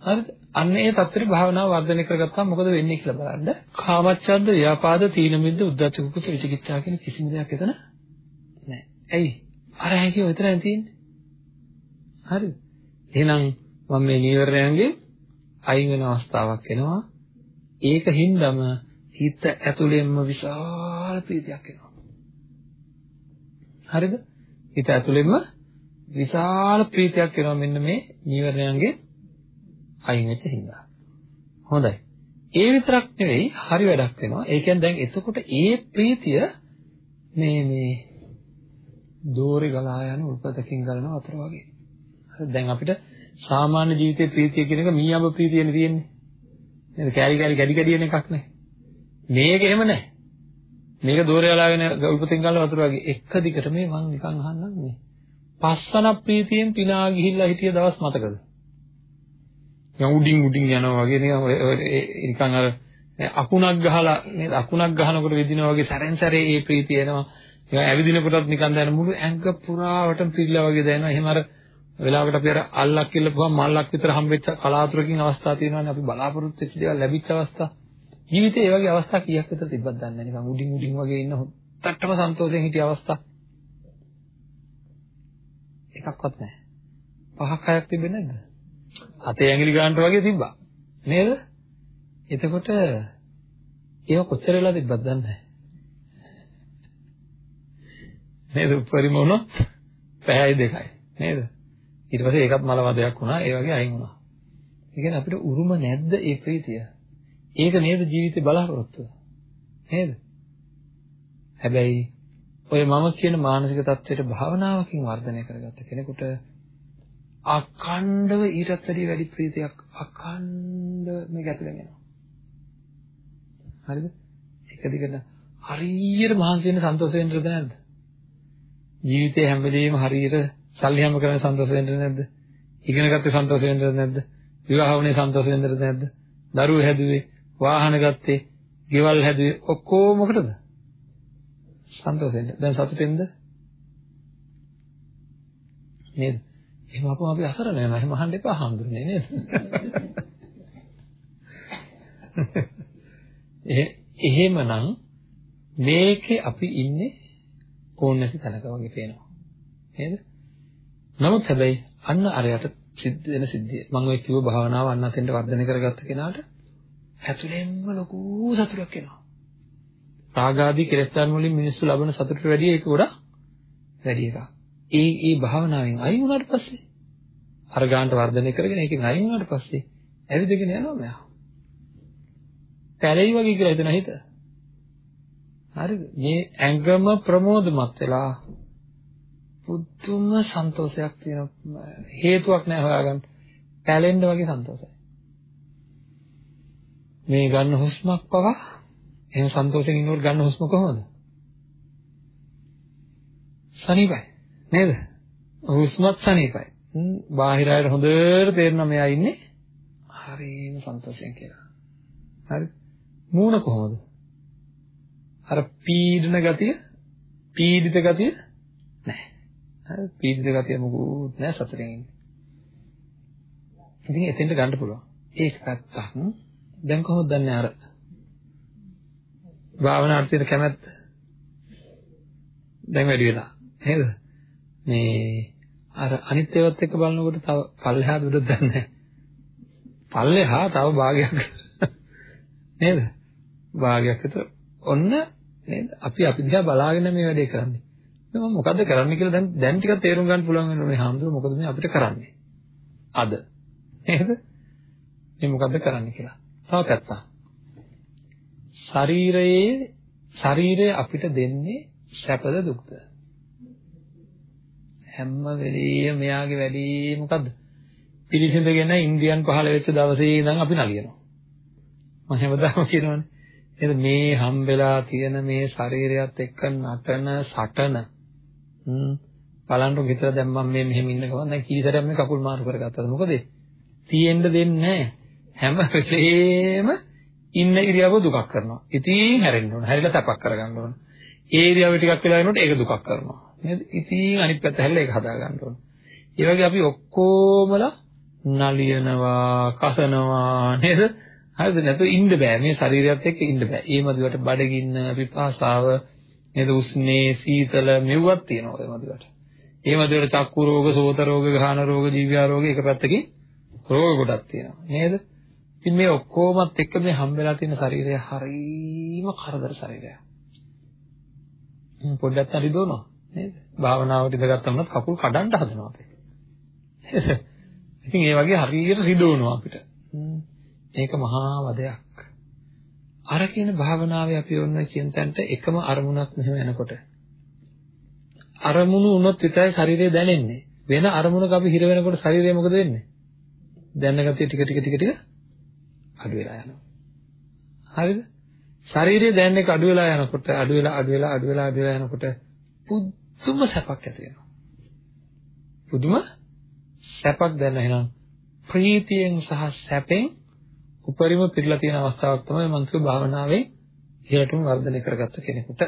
S1: හරිද? අන්න ඒ තත්ත්වෙට භාවනාව වර්ධනය කරගත්තාම මොකද වෙන්නේ කියලා බලන්න. කාමච්ඡන්ද, ව්‍යාපාද, තීන මිද්ද, උද්ධච්ච කුක්කුච්ච විචිකිච්ඡා කියන කිසිම දෙයක් එතන නැහැ. ඇයි? අර හැකියෝ විතරයි තියෙන්නේ. හරිද? එහෙනම් මම මේ නීවරණයන්ගේ අයින් වෙන අවස්ථාවක් එනවා. ඒක හින්දම හිත ඇතුළෙන්ම විශාල ප්‍රීතියක් එනවා. හරිද? හිත ඇතුළෙන්ම විශාල ප්‍රීතියක් එනවා මෙන්න මේ නීවරණයන්ගේ අයින් වෙච්ච හින්දා. හොඳයි. ඒ විතරක් නෙවෙයි හරි වැඩක් වෙනවා. ඒ කියන්නේ දැන් එතකොට ඒ ප්‍රීතිය මේ මේ දෝරේ ගලා යන උල්පතකින් ගලන වතුර වගේ. දැන් අපිට සාමාන්‍ය ජීවිතයේ ප්‍රීතිය කියන එක මීයඹ ප්‍රීතියනේ තියෙන්නේ. නේද? කැලි කැලි ගැඩි ගැඩි වෙන එකක් නේ. මේක එහෙම නැහැ. මේක දෝරේ ගලාගෙන උල්පතෙන් ගලන වතුර වගේ එක දිගට මේ මං නිකන් අහන්නම් මේ. පස්සන ප්‍රීතියෙන් පිනා ගිහිල්ලා හිටිය දවස් මතකද? නිකන් උඩින් උඩින් යනවා වගේ නිකන් නිකන් අර අකුණක් ගහලා නේද අකුණක් ගහනකොට විදිනවා වගේ සැරෙන් සැරේ ඒ ප්‍රීතිය එනවා. ඒක ඇවිදිනකොටත් නිකන් දැන මුළු ඇඟ පුරාවටම පිරিলা වගේ දැනෙනවා. එහෙම අර වෙලාවකට අපි අර අල්ලක් කිල්ලපුවම මල්ලක් විතර හම්බෙච්ච කලාතුරකින් අවස්ථා තියෙනවානේ අපි බලාපොරොත්තු වෙච්ච දේවල් ලැබිච්ච අවස්ථා. ජීවිතේ ඒ වගේ අවස්ථා කීයක් විතර තිබ්බද දන්නේ නැහැ. නිකන් උඩින් උඩින් වගේ ඉන්න හොත්තටම සන්තෝෂයෙන් හිටිය අවස්ථා. එකක්වත් නැහැ. පහක් හයක් තිබෙන්නේ නැද්ද? අතේ ඇඟිලි ගන්නට වගේ තිබ්බා. නේද? එතකොට ඒව කොච්චර වෙලා තිබ්බද දන්නේ නැහැ. නේද? උපරිම වුණොත් පැයයි දෙකයි. නේද? ඊට පස්සේ ඒකත් මල වදයක් වුණා. ඒ වගේ අයින් වුණා. ඒ කියන්නේ අපිට උරුම නැද්ද ඒ ප්‍රීතිය? ඒක නේද ජීවිතේ බලාපොරොත්තුව. නේද? හැබැයි ඔය මම කියන මානසික தත්ත්වයට භාවනාවකින් වර්ධනය කරගත්ත කෙනෙකුට අඛණ්ඩව ඊටත් වැඩිය වැඩි ප්‍රීතියක් අඛණ්ඩව මේක ඇතුලෙන් එනවා. හරිද? එක දිගට හරියට මහන්සි වෙන්න සන්තෝෂ වෙන්නද නැද්ද? ජීවිතේ හැම වෙලෙම හරියට සල්ලි හැම කරන සන්තෝෂ වෙන්නද නැද්ද? ඉගෙන ගත්තේ සන්තෝෂ වෙන්නද නැද්ද? විවාහ වුණේ සන්තෝෂ වෙන්නද නැද්ද? දරුවෝ හැදුවේ, වාහන ගත්තේ, ගෙවල් හැදුවේ ඔක්කොම මොකටද? සන්තෝෂ වෙන්න. දැන් සතුටෙන්ද? නේද? එහෙම අපම අපි අසරණ වෙනවා. එහෙම අහන්න එපා හඳුන්නේ නේද? <laughs> එහෙමනම් මේකේ අපි ඉන්නේ ඕන නැති තැනක වගේ පේනවා. නේද? නමුත් හැබැයි අන්න අරයට සිද්ධ වෙන සිද්ධිය. මම ඔය කිව්ව භාවනාව අන්න අතෙන්ට වර්ධනය කරගත්ත කෙනාට ඇතුළෙන්ම ලොකු සතුටක් එනවා. රාගාදී කෙලෙස් ධර්ම වලින් මිනිස්සු ලබන සතුටට වැඩිය ඒක ගොඩක් වැඩි එකක්. ඒ ඒ භාවනාවෙන් අයින් වුණාට පස්සේ අර ගානට වර්ධනය කරගෙන ඒකෙන් අයින් වුණාට පස්සේ ඇවිදගෙන යනවා මෙයා. පැලෙයි වගේ කියලා හිතන හිත. හරිද? මේ ඇඟම ප්‍රමෝදමත් වෙලා පුදුම සන්තෝෂයක් තියෙන හේතුවක් නැහැ හොයාගන්න. පැලෙන්න වගේ සන්තෝෂයි. මේ ගන්න හුස්මක් පවා එහෙම සන්තෝෂයෙන් ඉන්නකොට ගන්න හුස්ම කොහොමද? සනීපයි නේද? හුස්මත් සනීපයි. බාහිර අයට හොඳට තේරෙනවා මෙයා ඉන්නේ හරිම සන්තෝෂයෙන් කියලා. හරි? මූණ කොහොමද? අර පීඩන ගතිය, පීඩිත ගතිය නැහැ. හරි? පීඩිත ගතිය මොකුත් නැහැ සතුටින් ඉන්නේ. ඉතින් එතෙන්ට ගන්න පුළුවන්. ඒක පැත්තක්. දැන් කොහොමද දන්නේ අර භාවනාවට තියෙන කැමැත්ත? දැන් වැඩි වෙලා. නේද? මේ අර අනිත් ඒවාත් එක්ක බලනකොට තව පල්ලෙහා දුරද නැහැ. පල්ලෙහා තව භාගයක් නේද? භාගයක් විතර ඔන්න නේද? අපි අපි දිහා බලාගෙන මේ වැඩේ කරන්නේ. මම මොකද්ද කරන්න කියලා දැන් දැන් ටිකක් තේරුම් ගන්න පුළුවන් වෙනවා මේ හාමුදුරුවෝ මොකද මේ අපිට කරන්නේ? අද. නේද? මේ මොකද්ද කරන්න කියලා. තව පැත්තක්. ශරීරයේ ශරීරය අපිට දෙන්නේ සැපද දුක්ද? හැම වෙලෙම මෙයාගේ වැඩේ මොකද්ද? පිළිසිඳගෙන ඉන්ද්‍රියන් පහළ වෙච්ච දවසේ ඉඳන් අපි නලියනවා. මම හැමදාම කියනවානේ. එහෙනම් මේ හම්බෙලා තියෙන මේ ශරීරයත් එක්ක නටන සටන හ්ම් බලන්න ගෙතර දැන් මම මේ මෙහෙම ඉන්න ගමන් දැන් කීසරයක් මේ කකුල් මාරු කරගත්තද? මොකද තියෙන්න දෙන්නේ හැම වෙලේම ඉන්න ඉරියව්ව දුකක් කරනවා. ඉතින් හැරෙන්න ඕන. හැරිලා තපක් කරගන්න ඕන. ඒ ඉරියව්ව ටිකක් වෙලා යනකොට ඒක දුකක් කරනවා. නේද? ඉතින් අනිත් පැත්ත හැරිලා ඒක හදා ගන්න ඕන. ඒ වගේ අපි ඔක්කොමලා නලියනවා කසනවා නේද? හරිද? නැතු ඉන්න බෑ. මේ ශරීරයත් එක්ක ඉන්න බෑ. ඒ මදුවට බඩගින්න පිපාසාව නේද? උස්නේ සීතල මෙව්වක් තියෙනවා ඒ මදුවට. ඒ මදුවට චක්කු රෝග සෝත රෝග ගාහන රෝග ජීව්‍ය රෝග එක පැත්තකින් රෝග ගොඩක් තියෙනවා. නේද? ඉතින් මේ ඔක්කොමත් එක්ක මේ හම්බෙලා තියෙන ශරීරය හරීම කරදර ශරීරයක්. පොඩ්ඩක් හරි දෝනවා නේද? භාවනාවට ඉඳගත්තම කකුල් කඩන්න හදනවා අපි. ඉතින් ඒ වගේ හරියට සිදුවනවා අපිට. මේක මහා වදයක්. අර කියන භාවනාවේ අපි ඔන්න කියන තැනට එකම අරමුණක් මෙහෙම එනකොට අරමුණු වුණොත් විතරයි ශරීරය දැනෙන්නේ. වෙන අරමුණක අපි හිර වෙනකොට ශරීරය මොකද වෙන්නේ? දැනන ගතිය ටික ටික ටික ටික අඩු වෙලා යනවා. හරිද? ශරීරය දැනන එක අඩු වෙලා යනකොට අඩු වෙලා අඩු වෙලා අඩු වෙලා අඩු වෙලා යනකොට පුදුම සැපක් ඇති වෙනවා. පුදුම සැපක් දැනෙන එහෙනම් ප්‍රීතියෙන් සහ සැපෙන් උපරිම පිරලා තියෙන අවස්ථාවක් තමයි මම කිව්ව භාවනාවේ ඉහළටම වර්ධනය කරගත්ත කෙනෙකුට.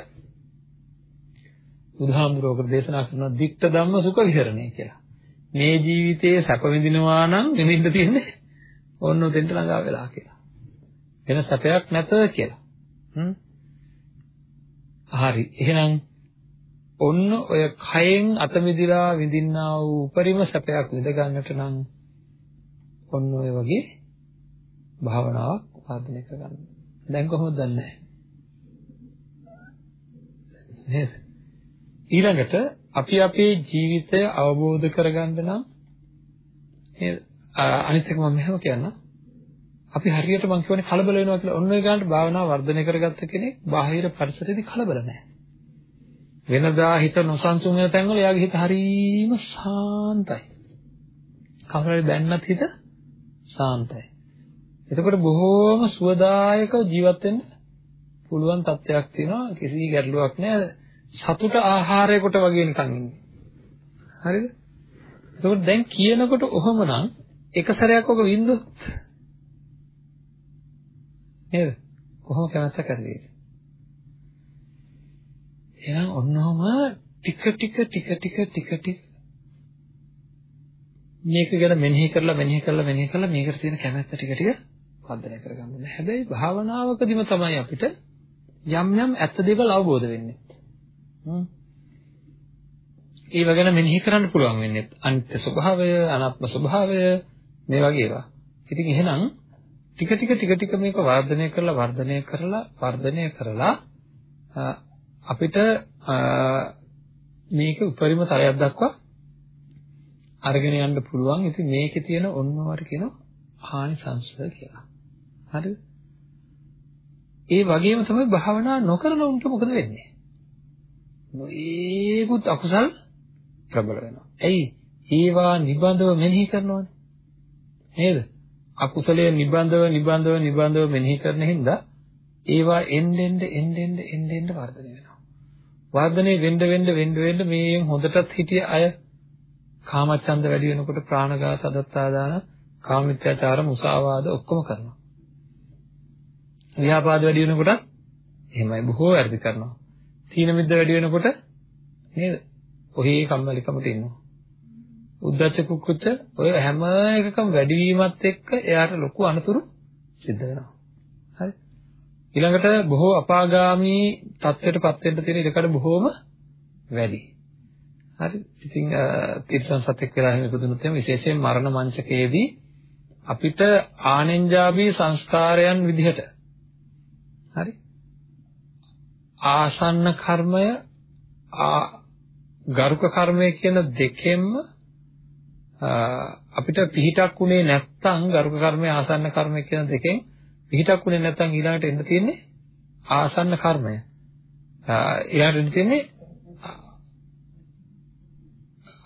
S1: බුදුහාමුදුරුවෝ දේශනා කරන දික්ත ධම්ම සුඛ විහරණය කියලා. මේ ජීවිතයේ සැප විඳිනවා නම් විඳින්න තියෙන්නේ ඕන්න උදෙන්ට ළඟා වෙලා කියලා. වෙන සැපයක් නැත කියලා. හ්ම්. හරි. එහෙනම් ඔන්න ඔය කයෙන් අත මිදලා විඳින්නා වූ උපරිම සැපයක් විඳ ගන්නට නම් ඔන්න ඔය වගේ භාවනාවක් උපාදනය කරගන්න. දැන් කොහොමද දන්නේ නේද? ඊළඟට අපි අපේ ජීවිතය අවබෝධ කරගන්න නම් නේද? අනිත් එක මම මෙහෙම කියන්නම්. අපි හරියට මම කියන්නේ කලබල වෙනවා කියලා ඔන්න ඔය ගන්නට භාවනාව වර්ධනය කරගත්ත කෙනෙක් බාහිර පරිසරයේදී කලබල නැහැ. වෙනදා හිත නොසන්සුන් වෙන තැන්වල එයාගේ හිත හරීම සාන්තයි. කවුරුහරි දැන්නත් හිත සාන්තයි. එතකොට බොහෝම සුවදායකව ජීවත් වෙන්න පුළුවන් තත්ත්වයක් තියෙනවා. කිසි ගැටලුවක් නැහැ. සතුට ආහාරය කොට වගේ නිකන් ඉන්නේ. හරිද? එතකොට දැන් කියනකොට ඔහොමනම් එක සැරයක් ඔක වින්දොත් නේද? කොහොම කැමැත්තක් ඇති වෙයිද? එහෙනම් ඔන්නෝම ටික ටික ටික ටික ටික ටික මේක ගැන මෙනෙහි කරලා මෙනෙහි කරලා මෙනෙහි කරලා මේකට තියෙන කැමැත්ත ටික ටික වර්ධනය කරගන්න ඕනේ. හැබැයි භාවනාවකදීම තමයි අපිට යම් යම් ඇත්ත දේවල් අවබෝධ වෙන්නේ. ඒව ගැන මෙනෙහි කරන්න පුළුවන් වෙන්නේ අනිත්‍ය ස්වභාවය, අනාත්ම ස්වභාවය මේ වගේ ඒවා. ඉතින් එහෙනම් ටික ටික ටික ටික මේක වර්ධනය කරලා වර්ධනය කරලා වර්ධනය කරලා අපිට මේක උපරිම තරයක් දක්වා අරගෙන යන්න පුළුවන්. ඉතින් මේකේ තියෙන ඔන්නවට කියනවා ආනිසංස කියලා. හරිද? ඒ වගේම තමයි භාවනා නොකරන උන්ට මොකද වෙන්නේ? ඒකුත් අකුසල් ප්‍රබල වෙනවා. එයි ඒවා නිබඳව මෙනෙහි කරනවනේ. නේද? අකුසලයේ නිබඳව නිබඳව නිබඳව මෙනෙහි කරන හින්දා ඒවා එන්නෙන්ද එන්නෙන්ද එන්නෙන්ද වර්ධනය වෙනවා. වර්ධනය වෙන්න වෙන්න වෙන්න වෙන්න මේ හොඳටත් හිටිය අය කාමච්ඡන්ද වැඩි වෙනකොට ප්‍රාණඝාත අදත්තාදාන කාමිත්‍යාචාර මුසාවාද ඔක්කොම කරනවා. ව්‍යාපාද වැඩි වෙනකොට එහෙමයි බොහෝ වැඩි කරනවා. තීන මිද්ද වැඩි වෙනකොට නේද? ඔහේ කම්මැලිකමට ඉන්නවා. උද්දච්ච කුක්කුච්ච ඔය හැම එකකම වැඩිවීමත් එක්ක එයාට ලොකු අනතුරු සිද්ධ වෙනවා. හරි. ඊළඟට බොහෝ අපාගාමී තත්ත්වයටපත් වෙන්න තියෙන ඉඩකඩ බොහෝම වැඩි. හරි. ඉතින් තිරසන් සත්‍යක් වෙලා එහෙම ඉපදුනොත් එහෙම විශේෂයෙන් මරණ මංචකයේදී අපිට ආනෙන්ජාබී සංස්කාරයන් විදිහට හරි ආසන්න කර්මය ගරුක කර්මය කියන දෙකෙන්ම අපිට පිහිටක් උනේ නැත්නම් ගරුක කර්මය ආසන්න කර්මය කියන දෙකෙන් පිහිටක් උනේ නැත්නම් ඊළඟට එන්න තියෙන්නේ ආසන්න කර්මය ඊළඟට එන්න තියෙන්නේ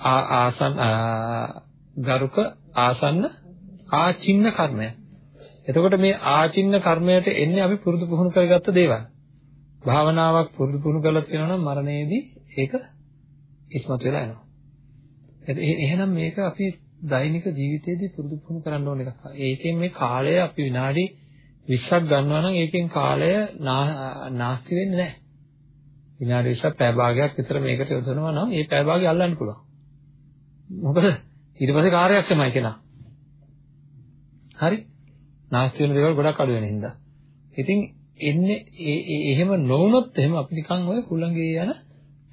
S1: ආසන්න ගරුක ආසන්න ආචින්න කර්මය. එතකොට මේ ආචින්න කර්මයට එන්නේ අපි පුරුදු පුහුණු කරගත්ත දේවල්. භාවනාවක් පුරුදු පුහුණු කරලා තියෙනවා නම් මරණයේදී ඒක ඉස්මතු වෙලා යනවා. එහෙනම් මේක අපි දෛනික ජීවිතයේදී පුරුදු පුහුණු කරන්න ඕන එකක්. ඒකෙන් මේ කාලය අපි විනාඩි 20ක් ගන්නවා නම් ඒකෙන් කාලය නාස්ති වෙන්නේ නැහැ. විනාඩි 20ක් පැය භාගයක් විතර මේකට යොදනවා නම් ඒ පැය භාගය අල්ලන්න පුළුවන්. මොකද ඊට පස්සේ කාර්යක්ෂමයි කෙනා. හරි? නාස්ති වෙන දේවල් ගොඩක් අඩු වෙන හින්දා. ඉතින් එන්නේ එහෙම නොවුනොත් එහෙම අපි නිකන් ඔය කුලංගේ යන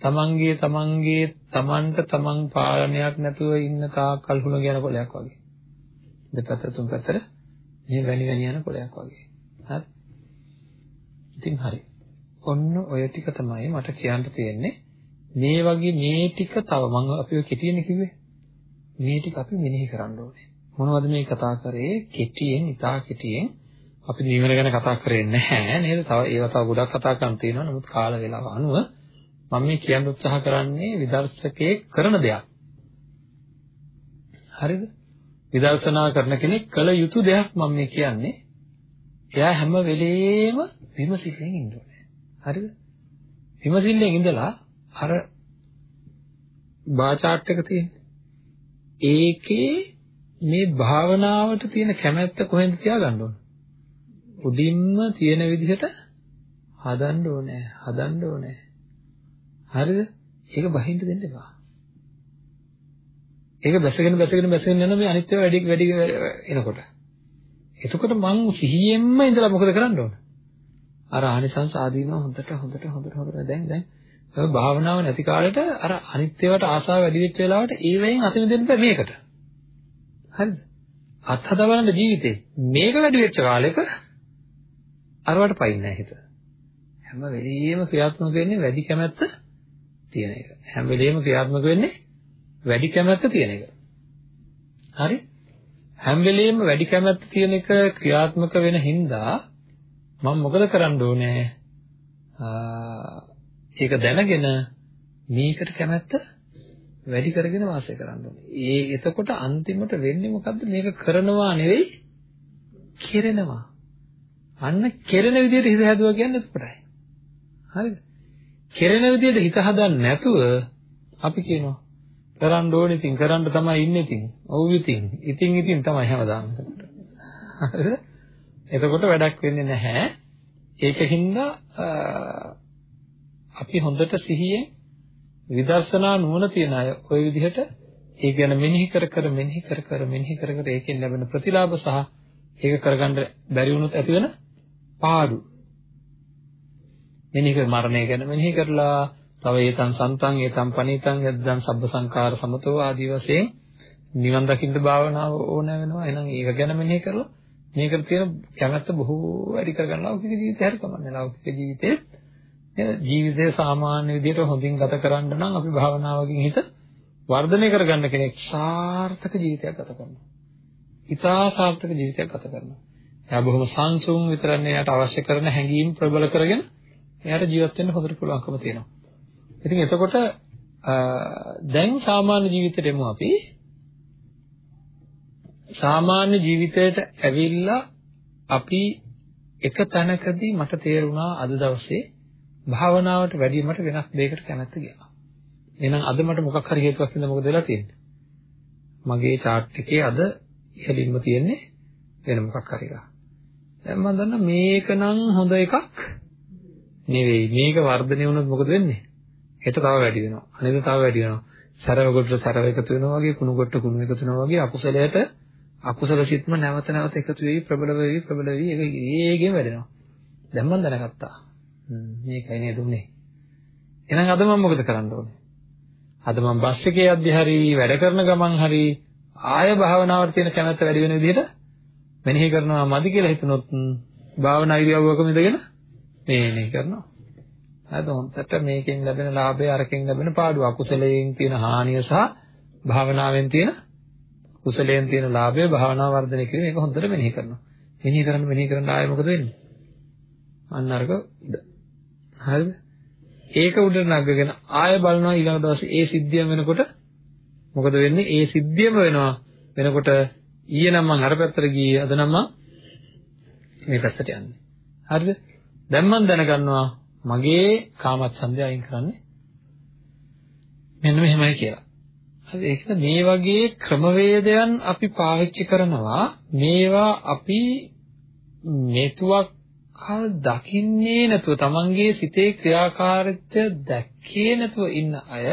S1: තමන්ගේ තමන්ගේ තමන්ට තමන් පාලනයක් නැතුව ඉන්න තාක්කල් හුලඟ යන කොලයක් වගේ. දෙපැත්ත තුන් පැත්තට මේ වැනි වැනි යන කොලයක් වගේ. හරි? ඉතින් හරි. ඔන්න ඔය ටික තමයි මට කියන්න තියෙන්නේ. මේ වගේ මේ ටික තව මම අපි ඔය කෙටියෙන් කිව්වේ. මේ ටික අපි මෙනෙහි කරන්න ඕනේ. මොනවද මේ කතා කරේ? කෙටියෙන්, ඉතා කෙටියෙන් අපි නිවන ගැන කතා කරේ නැහැ නේද? තව ඒවා තව ගොඩක් කතා කරන්න තියෙනවා. නමුත් කාල වේලාව අනුව මම මේ කියන්න උත්සාහ කරන්නේ විදර්ශකයේ කරන දෙයක්. හරිද? විදර්ශනා කරන කෙනෙක් කළ යුතු දෙයක් මම මේ කියන්නේ. එයා හැම වෙලේම විමසිල්ලෙන් ඉන්න ඕනේ. හරිද? විමසිල්ලෙන් ඉඳලා අර බා chart එක තියෙන්නේ. ඒකේ මේ භාවනාවට තියෙන කැමැත්ත කොහෙන්ද තියාගන්න ඕන? උඩින්ම තියෙන විදිහට හදන්න ඕනේ. හදන්න ඕනේ. හරිද? ඒක බහින්න දෙන්න එපා. ඒක බැසගෙන බැසගෙන බැසගෙන යන මේ අනිත්‍ය වැඩි වැඩි එනකොට. එතකොට මං සිහියෙන්ම ඉඳලා මොකද කරන්න ඕන? අර ආනිසංස ආදීනව හොඳට හොඳට හොඳට හොඳට දැන් දැන් ඔය භාවනාව නැති කාලෙට අර අනිත්‍යවට ආසාව වැඩි වෙච්ච වෙලාවට ඒ වෙයින් අත මෙදෙන්න බෑ මේකට. හරිද? අත්හදා බලන්න ජීවිතේ මේක වැඩි වෙච්ච කාලෙක අරවට පයින් නැහැ හිත. හැම වෙලෙම ක්‍රියාත්මක වෙන්නේ වැඩි කැමැත්ත තියෙන එක. හැම වෙලෙම ක්‍රියාත්මක වෙන්නේ වැඩි කැමැත්ත තියෙන එක. හරි? හැම වෙලෙම වැඩි කැමැත්ත තියෙන එක ක්‍රියාත්මක වෙන හින්දා මම මොකද කරන්න ඕනේ? ඒක දැනගෙන මේකට කැමැත්ත වැඩි කරගෙන වාසය කරන්න ඕනේ. ඒ එතකොට අන්තිමට වෙන්නේ මොකද්ද? මේක කරනවා නෙවෙයි කෙරෙනවා. අන්න කෙරෙන විදිහට හිත හැදුවා කියන්නේ එතකොටයි. හරිද? කෙරෙන විදිහට හිත හදන්නේ නැතුව අපි කියනවා කරන්න ඕනේ ඉතින් කරන්න තමයි ඉන්නේ ඉතින්. ඔව් ඉතින්. ඉතින් ඉතින් තමයි හැමදාම එතකොට. හරිද? එතකොට වැඩක් වෙන්නේ නැහැ. ඒකින්ද අපි හොඳට සිහියෙන් විදර්ශනා නුවණ තියන අය ওই විදිහට ඒ කියන මෙනෙහි කර කර මෙනෙහි කර කර මෙනෙහි කර කර ඒකෙන් ලැබෙන ප්‍රතිලාභ සහ ඒක කරගන්න බැරි වුණොත් ඇති වෙන පාඩු මෙනෙහි කර මරණය ගැන මෙනෙහි කරලා තව ඒතං සන්තං ඒතං පනීතං යද්දං සබ්බ සංඛාර සමතෝ ආදී වශයෙන් නිවන් දකින්න භාවනාව ඕන වෙනවා. එහෙනම් ඒක ගැන මෙනෙහි කරලා මේකට තියෙන කැමැත්ත බොහෝ වැඩි කරගන්න ලෞකික ජීවිතය හරි කමන්නේ. ලෞකික ජීවිතේ ජීවිතය සාමාන්‍ය විදිහට හොඳින් ගත කරන්න නම් අපි භාවනාවකින් හිත වර්ධනය කරගන්න කෙනෙක් සාර්ථක ජීවිතයක් ගත කරනවා. ඉතා සාර්ථක ජීවිතයක් ගත කරනවා. එයා බොහොම සංසුන් විතරන්නේ එයාට අවශ්‍ය කරන හැඟීම් ප්‍රබල කරගෙන එයාට ජීවත් වෙන්න හොඳට පුළුවන්කම තියෙනවා. ඉතින් එතකොට දැන් සාමාන්‍ය ජීවිතේට එමු අපි. සාමාන්‍ය ජීවිතයට ඇවිල්ලා අපි එක තැනකදී මට තේරුණා අද දවසේ භාවනාවට වැඩිය මට වෙනස් දෙයකට කැමැත්ත ගියා. එහෙනම් අද මට මොකක් හරි හේතුවක් හින්දා මොකද වෙලා තියෙන්නේ? මගේ chart එකේ අද ඉහළින්ම තියෙන්නේ වෙන මොකක් හරි එකක්. දැන් මම දන්නා මේක නම් හොඳ එකක් නෙවෙයි. මේක වර්ධනය වුණොත් මොකද වෙන්නේ? හෙට තව වැඩි වෙනවා. අනිත් තව වැඩි වෙනවා. සරව කොටට සරව එකතු වෙනවා වගේ කුණු කොටට කුණු එකතු වෙනවා වගේ අකුසලයට අකුසල සිත්ම නැවත නැවත එකතු වෙවි ප්‍රබල වෙවි ප්‍රබල වෙවි ඒක ඒකෙම වැඩෙනවා. දැන් මම දැනගත්තා. මේකයි නේද උනේ. එහෙනම් අද මම මොකද කරන්න ඕනේ? අද මම බස් එකේ යද්දි හරි වැඩ කරන ගමන් හරි ආය භාවනාවට තියෙන කැමැත්ත වැඩි වෙන විදිහට මෙනෙහි කරනවා මදි කියලා හිතනොත් භාවනා ඉරියව්වකම ඉඳගෙන මෙනෙහි කරනවා. හරිද? හොන්දට මේකෙන් ලැබෙන ලාභය අරකින් ලැබෙන පාඩුව අකුසලයෙන් තියෙන හානිය සහ භාවනාවෙන් තියෙන කුසලයෙන් තියෙන ලාභය භාවනාව වර්ධනය කිරීම මේක හොඳට මෙනෙහි කරනවා. මෙනෙහි කරන්න මෙනෙහි කරන්න ආයෙ මොකද වෙන්නේ? අන්න අරක උඩ. හරිද? ඒක උඩට නගගෙන ආයෙ බලනවා ඊළඟ දවසේ ඒ සිද්ධියම වෙනකොට මොකද වෙන්නේ? ඒ සිද්ධියම වෙනවා. වෙනකොට ඊයේ නම් මම අර පැත්තට ගියේ අද නම් මම මේ පැත්තට යන්නේ. හරිද? දැන් මම දැනගන්නවා මගේ කාමච්ඡන්දය අයින් කරන්නේ මෙන්න මෙහෙමයි කියලා. හරි ඒකද මේ වගේ ක්‍රමවේදයන් අපි පාවිච්චි කරනවා මේවා අපි මෙතුවක් කල් දකින්නේ නැතුව තමන්ගේ සිතේ ක්‍රියාකාරීත්වය දැක්කේ නැතුව ඉන්න අය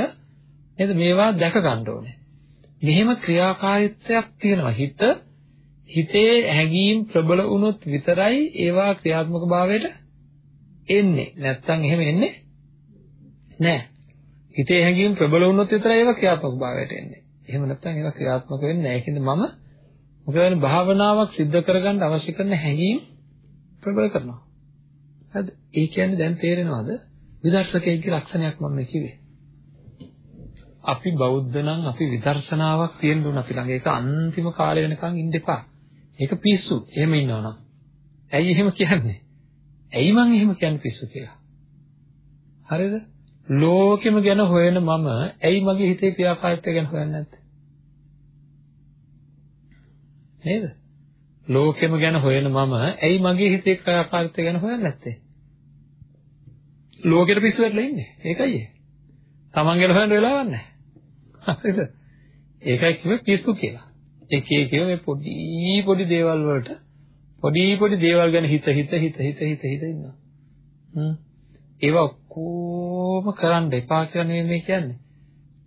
S1: නේද මේවා දැක ගන්න ඕනේ. මෙහෙම ක්‍රියාකාරීත්වයක් තියෙනවා. හිත හිතේ හැඟීම් ප්‍රබල වුණොත් විතරයි ඒවා ක්‍රියාත්මක භාවයට එන්නේ. නැත්තම් එහෙම එන්නේ නැහැ. හිතේ හැඟීම් ප්‍රබල වුණොත් විතරයි ඒවා ක්‍රියාත්මක භාවයට එන්නේ. එහෙම නැත්නම් ඒවා ක්‍රියාත්මක වෙන්නේ නැහැ. ඒකින්ද මම මොකද භාවනාවක් සිද්ධ කරගන්න අවශ්‍ය කරන හැඟීම් ප්‍රබල කරනවා. හරිද? ඒ කියන්නේ දැන් තේරෙනවද? විදර්ශකයෙක්ගේ ලක්ෂණයක් මම කිව්වේ. අපි බෞද්ධ නම් අපි විදර්ශනාවක් තියෙන්න ඕන අපි ළඟ. ඒක අන්තිම කාලය වෙනකන් ඉන්න එපා. ඒක පිස්සු. එහෙම ඉන්නවනම්. ඇයි එහෙම කියන්නේ? ඇයි මං එහෙම කියන්නේ පිස්සු කියලා? හරිද? ලෝකෙම ගැන හොයන මම ඇයි මගේ හිතේ ක්‍රියාකාරීත්වය ගැන හොයන්නේ නැත්තේ? නේද? ලෝකෙම ගැන හොයන මම ඇයි මගේ හිතේ ක්‍රියාකාරීත්වය ගැන හොයන්නේ නැත්තේ? ලෝකෙට පිස්සු වෙట్లా ඉන්නේ. ඒකයි ඒ. Taman ගැන හොයන්න වෙලාවක් නැහැ. හරිද? ඒකයි කිව්වේ පිස්සු කියලා. එක එක මේ පොඩි පොඩි දේවල් වලට පොඩි පොඩි දේවල් ගැන හිත හිත හිත හිත හිත හිත ඉන්නවා. හ්ම්. ඒවා ඔක්කොම කරන්න එපා කියලා නෙමෙයි මේ කියන්නේ.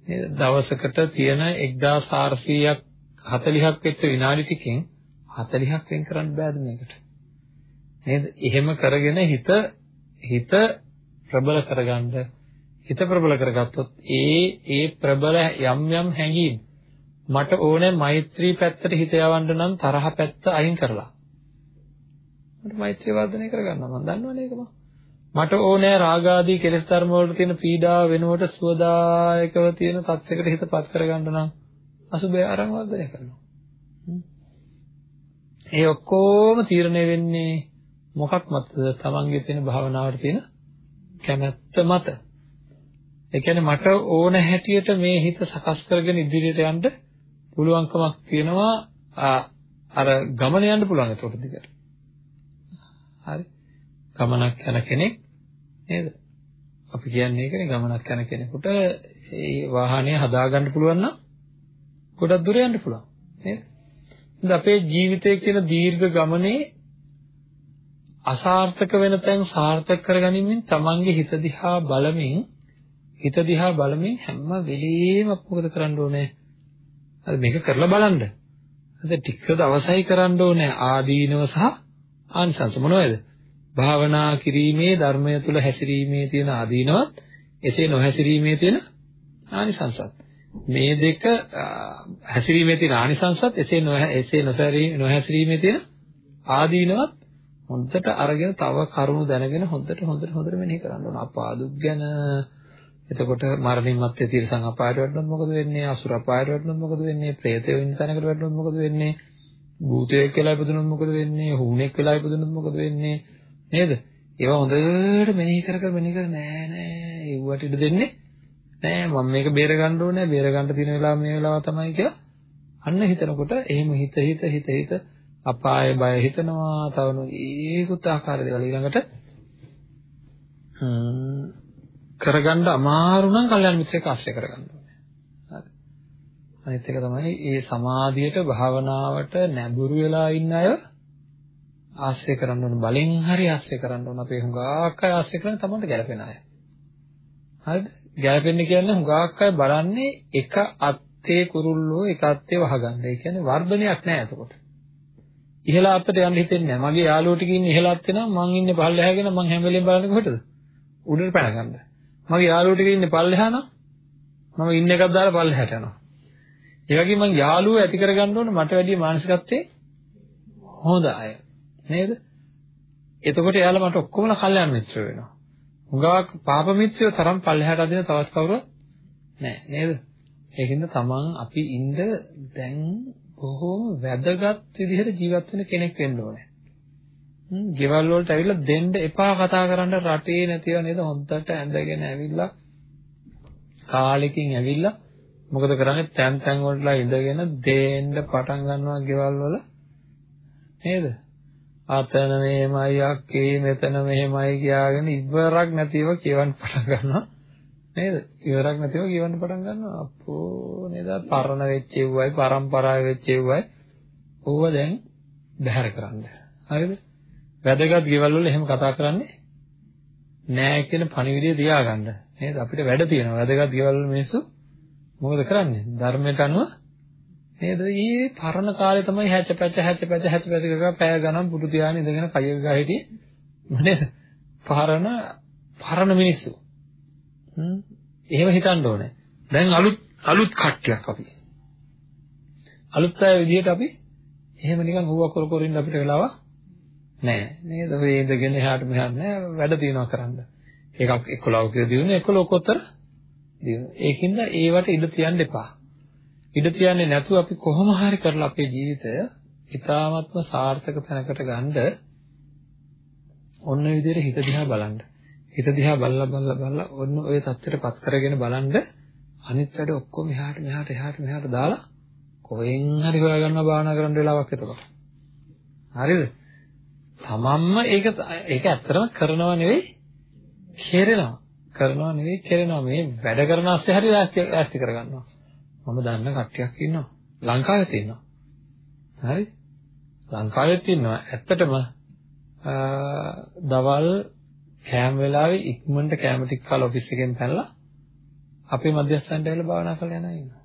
S1: නේද? දවසකට තියෙන 1400ක් 40ක් වෙච්ච විනාඩි ටිකෙන් 40ක් වෙන් කරන්න බෑද මේකට? නේද? එහෙම කරගෙන හිත හිත ප්‍රබල කරගන්න හිත ප්‍රබල කරගත්තොත් ඒ ඒ ප්‍රබල යම් යම් හැඟීම් මට ඕනේ මෛත්‍රී පැත්තට හිත යවන්න නම් තරහ පැත්ත අයින් කරලා මට මෛත්‍රී වර්ධනය කරගන්න මම දන්නවනේ ඒක මම මට ඕනේ රාගාදී කෙලෙස් ධර්ම වලට තියෙන පීඩාව වෙනුවට සුවදායකව තියෙන තත්යකට හිතපත් කරගන්න නම් අසුබය අරන් වර්ධනය කරනවා. ඒ ඔක්කොම තීරණය වෙන්නේ මොකක් මතද? තමන්ගේ තියෙන භාවනාවට තියෙන කැමැත්ත මත. ඒ කියන්නේ මට ඕන හැටියට මේ හිත සකස් කරගෙන ඉදිරියට යන්න පුළුවන්කමක් තියෙනවා අර ගමන යන්න පුළුවන් ඒකට දිගට. හරි. ගමනක් යන කෙනෙක් නේද? අපි කියන්නේ ඒකනේ ගමනක් යන කෙනෙකුට ඒ වාහනය හදාගන්න පුළුවන් නම් ගොඩක් දුර යන්න පුළුවන් නේද? ඉතින් අපේ ජීවිතය කියන දීර්ඝ ගමනේ අසාර්ථක වෙන තැන් සාර්ථක කරගනිමින් තමන්ගේ හිත දිහා බලමින් හිත දිහා බලමින් හැම වෙලෙම මොකද කරන්න ඕනේ? අද මේක කරලා බලන්න. අද ටික දවසයි කරන්න ඕනේ ආදීනව සහ ආනිසංස මොනවද? භාවනා කිරීමේ ධර්මය තුල හැසිරීමේ තියෙන ආදීනවත් එසේ නොහැසිරීමේ තියෙන ආනිසංසත්. මේ දෙක හැසිරීමේ තියෙන ආනිසංසත් එසේ එසේ නොහැසිරීමේ තියෙන ආදීනවත් හොඳට අරගෙන තව කරුණු දැනගෙන හොඳට හොඳට හොඳට මෙනෙහි කරන්න ඕන. අපාදුක් ගැන එතකොට මරණින් මත්තේ තිරසං අපායට වැටුනොත් මොකද වෙන්නේ? අසුර අපායට වැටුනොත් මොකද වෙන්නේ? ප්‍රේතයෝ ඉන්න තැනකට වැටුනොත් මොකද වෙන්නේ? භූතයෙක් වෙලා ඉපදුනොත් මොකද වෙන්නේ? හුණෙක් වෙලා ඉපදුනොත් මොකද වෙන්නේ? නේද? ඒවා හොඳට මෙනෙහි කර කර මෙනෙහි කර නෑ නෑ ඒවට ඉඩ දෙන්නේ නෑ මම මේක බේර ගන්න ඕනේ බේර ගන්න තියෙන වෙලාව මේ වෙලාව තමයි කියලා අන්න හිතනකොට එහෙම හිත හිත හිත හිත අපාය බය හිතනවා තවනු ඒකුත් ආකාර දේවල් ඊළඟට කරගන්න අමාරු නම් කල්යාණ මිත්‍රයෙක් ආශ්‍රය කරගන්න ඕනේ. හරි. අනිත් එක තමයි මේ සමාධියට භාවනාවට නැඹුරු වෙලා ඉන්න අය ආශ්‍රය කරන්න ඕන බලෙන් හරි ආශ්‍රය කරන්න ඕන අපේ හුඟක් අය ආශ්‍රය කරන්නේ තමන්ට ගැළපෙන අය. හරිද? ගැළපෙන්නේ කියන්නේ හුඟක් අය බලන්නේ එක අත්තේ කුරුල්ලෝ එක අත්තේ වහගන්න. ඒ කියන්නේ වර්ධනයක් නැහැ එතකොට. ඉහළ අත්තට යන්න හිතෙන්නේ නැහැ. මගේ යාළුවෝ ටික ඉන්නේ ඉහළ අත්තේ නම් මං ඉන්නේ පල්ලෙහාගෙන මං හැම වෙලේම බලන්නේ කොහෙටද? උඩට පැන ගන්න. මගේ යාළුවෝ ටික ඉන්නේ පල්ලෙහා නම් මම ඉන්න එකක් දාලා පල්ලෙහාට යනවා. ඒ වගේම මං යාළුවෝ ඇති කරගන්න ඕන මට වැඩිය මානසිකත්වයේ හොඳ අය. නේද? එතකොට එයාලා මට ඔක්කොමලා කල්යාණ මිත්‍රයෝ වෙනවා. හුඟක් පාප මිත්‍රයෝ තරම් පල්ලෙහාට අදින තවත් කවුරුත් නැහැ නේද? ඒකින්ද තමන් අපි ඉන්න දැන් බොහෝම වැදගත් විදිහට ජීවත් වෙන කෙනෙක් වෙන්න ඕනේ. හ්ම්, ගෙවල් වලට ඇවිල්ලා දෙන්න එපා කතා කරන්න රටේ නැතිව නේද හොද්දට ඇඳගෙන ඇවිල්ලා කාලෙකින් ඇවිල්ලා මොකද කරන්නේ තැන් තැන් වලලා ඉඳගෙන දෙන්න පටන් ගන්නවා ගෙවල් වල නේද? අතන මෙහෙමයි අක්කේ මෙතන මෙහෙමයි කියාගෙන ඉවරක් නැතිව කියවන්න පටන් ගන්නවා. නේද? ඉවරක් නැතිව කියවන්න පටන් ගන්නවා. අපෝ නේද? පරණ වෙච්ච ඒවයි පරම්පරාවේ වෙච්ච ඒවයි ඕව දැන් බැහැර කරන්න. හරිද? වැදගත් ගෙවල් වල එහෙම කතා කරන්නේ නෑ කියන පණිවිඩය තියාගන්න. නේද? අපිට වැඩ තියෙනවා. වැදගත් ගෙවල් වල මිනිස්සු මොකද කරන්නේ? ධර්මයට අනුව නේද? ඊ පරණ කාලේ තමයි හැචපැච හැචපැච හැචපැච ගා පැය ගණන් පුටු තියාගෙන ඉඳගෙන කය ගා හිටියේ. නේද? පරණ පරණ මිනිස්සු. හ්ම්. එහෙම හිතන්න ඕනේ. දැන් අලුත් අලුත් කට්ටියක් අපි. අලුත් අය විදිහට අපි එහෙම නිකන් හුවා කර කර ඉන්න අපිට වෙලාවක් නැහැ. නේද? ඔය ඉඳගෙන එහාට මෙහාට නෑ වැඩ තියනවා කරන්න. එකක් එක්ක ලෞකික දියුණුව එක්ක ලෝකෝත්තර දියුණුව. ඒකින්ද ඒවට ඉඩ තියන්න එපා. ඉඩ තියන්නේ නැතුව අපි කොහොම හරි කරලා අපේ ජීවිතය ඉතාමත්ම සාර්ථක තැනකට ගන්න ඔන්න ඔය විදිහට හිත දිහා බලන්න. හිත දිහා බලලා බලලා බලලා ඔන්න ඔය தත්ත්වයටපත් කරගෙන බලන්න අනිත් වැඩ ඔක්කොම එහාට මෙහාට එහාට මෙහාට දාලා කොහෙන් හරි හොයාගන්නවා භාවනා කරන්න වෙලාවක් එතකොට. හරිද? තමන්ම ඒක ඒක ඇත්තටම කරනව නෙවෙයි කෙරෙනවා. කරනව නෙවෙයි කෙරෙනවා. මේ වැඩ කරන ASCII හරි ඈස්ති කරගන්නවා. මම දන්න කට්ටියක් ඉන්නවා. ලංකාවෙත් ඉන්නවා. හරි? ලංකාවෙත් ඉන්නවා. ඇත්තටම දවල් කෑම වෙලාවේ ඉක්මනට කෑම ටික කාලා ඔෆිස් එකෙන් පැනලා අපේ මධ්‍යස්ථානට ඇවිල්ලා භාවනා කරලා යනවා ඉන්නවා.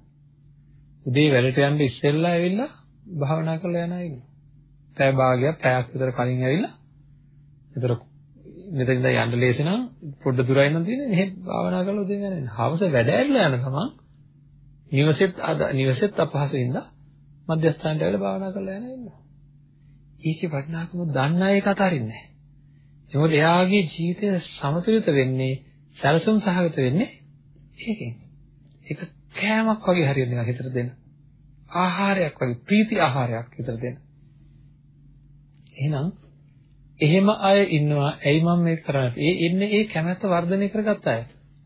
S1: උදේ වැඩට යන්න ඉස්සෙල්ලා ඇවිල්ලා භාවනා කරලා යනවා ඉන්නවා. පැය භාගයක් පැයක් විතර කලින් ඇවිල්ලා විතර මෙතන ඉඳන් යන්න ලේසි නම් පොඩ්ඩ දුරයි නම් තියෙන්නේ මෙහෙ භාවනා කරලා උදේ යනවා. හවස වැඩ ඇරිලා යන ගමන් නිවසෙත් නිවසෙත් අපහසු ඉඳලා මධ්‍යස්ථානට ඇවිල්ලා භාවනා කරලා යන ඉන්නවා. ඒකේ වටිනාකම දන්න අය කතා අරින්නේ නැහැ. මොකද එයාගේ ජීවිතය සමතුලිත වෙන්නේ සැලසුම් සහගත වෙන්නේ ඒකෙන්. ඒක කෑමක් වගේ හරියට නිකන් හිතට දෙන. ආහාරයක් වගේ ප්‍රීති ආහාරයක් හිතට දෙන. එහෙනම් එහෙම අය ඉන්නවා. ඇයි මම මේක කරන්නේ? ඒ ඉන්නේ ඒ කැමැත්ත වර්ධනය කරගත්ත අය.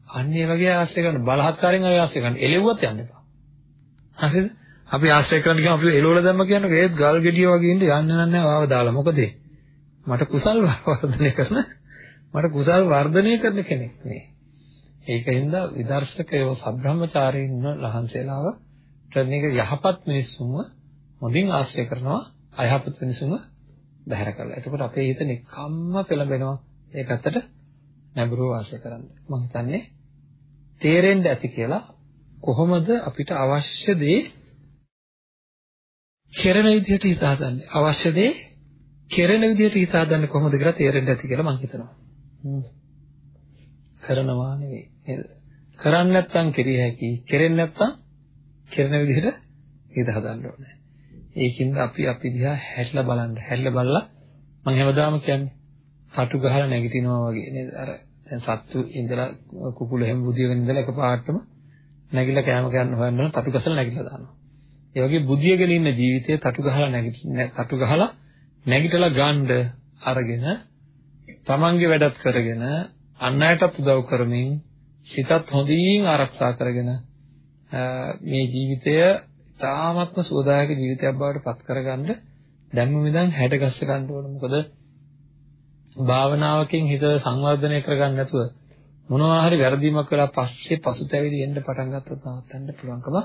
S1: අන්න ඒ වගේ ආශ්‍රය කරන බලහත්කාරයෙන් අය ආශ්‍රය කරන. එළෙව්වත් යන්න එපා. හරිද? අපි ආශ්‍රය කරන්න ගියාම අපි එළවල දැම්ම කියන්නේ ඒත් ගල් ගෙඩිය වගේ ඉඳ යන්නේ නැහැ වාව දාලා. මොකද මට කුසල් වර්ධනය කරන මට කුසල් වර්ධනය කරන කෙනෙක් මේ. ඒකින්ද විදර්ශකයෝ සබ්‍රහ්මචාරීන් ලහන්සේලාව ට්‍රේනික යහපත් මිනිස්සුන්ව හොඳින් ආශ්‍රය කරනවා අයහපත් මිනිස්සුන්ව බැහැර කරලා. එතකොට අපේ හිත නිකම්ම පෙළඹෙනවා ඒ පැත්තට නැඹුරුව වාසය කරන්න. මම හිතන්නේ තේරෙන්න ඇති කියලා කොහොමද අපිට අවශ්‍ය දේ කෙරෙන විදිහට හිත හදන්නේ අවශ්‍ය දේ කෙරෙන විදිහට හිත හදන්නේ කොහොමද කියලා තේරෙන්න ඇති කියලා මම හිතනවා කරනවා නෙවෙයි නේද? කරන්නේ නැත්නම් කෙරිය හැකි. කෙරෙන්නේ නැත්නම් කෙරෙන විදිහට හිත හදන්න ඕනේ. ඒකින්ද අපි අපි දිහා හැරිලා බලන්න. හැරිලා බලලා මම හැමදාම කියන්නේ කටු ගහලා නැගිටිනවා වගේ නේද? අර දැන් සත්තු ඉඳලා කුකුල හැම බුදියගෙන ඉඳලා එකපාරටම නැගිලා කෑම කන්න හොයන්න තටු ගසලා නැගිටලා දානවා. ඒ වගේ බුදියගෙන ඉන්න ජීවිතේ තටු ගහලා නැගිටින්න තටු ගහලා නැගිටලා ගන්න අරගෙන තමන්ගේ වැඩත් කරගෙන අන් අයටත් උදව් කරමින් සිතත් හොඳින් ආරක්ෂා කරගෙන මේ ජීවිතය තාමත්ම සුවදායක ජීවිතයක් බවට පත් කරගන්න දැම්ම මිදන් හැඩගස්ස ගන්න ඕන. මොකද භාවනාවකින් හිත සංවර්ධනය කරගන්න නැතුව මොනවා හරි වැරදීමක් කරලා පස්සේ පසුතැවිලි එන්න පටන් ගත්තොත් නවත්තන්න පුළුවන්කම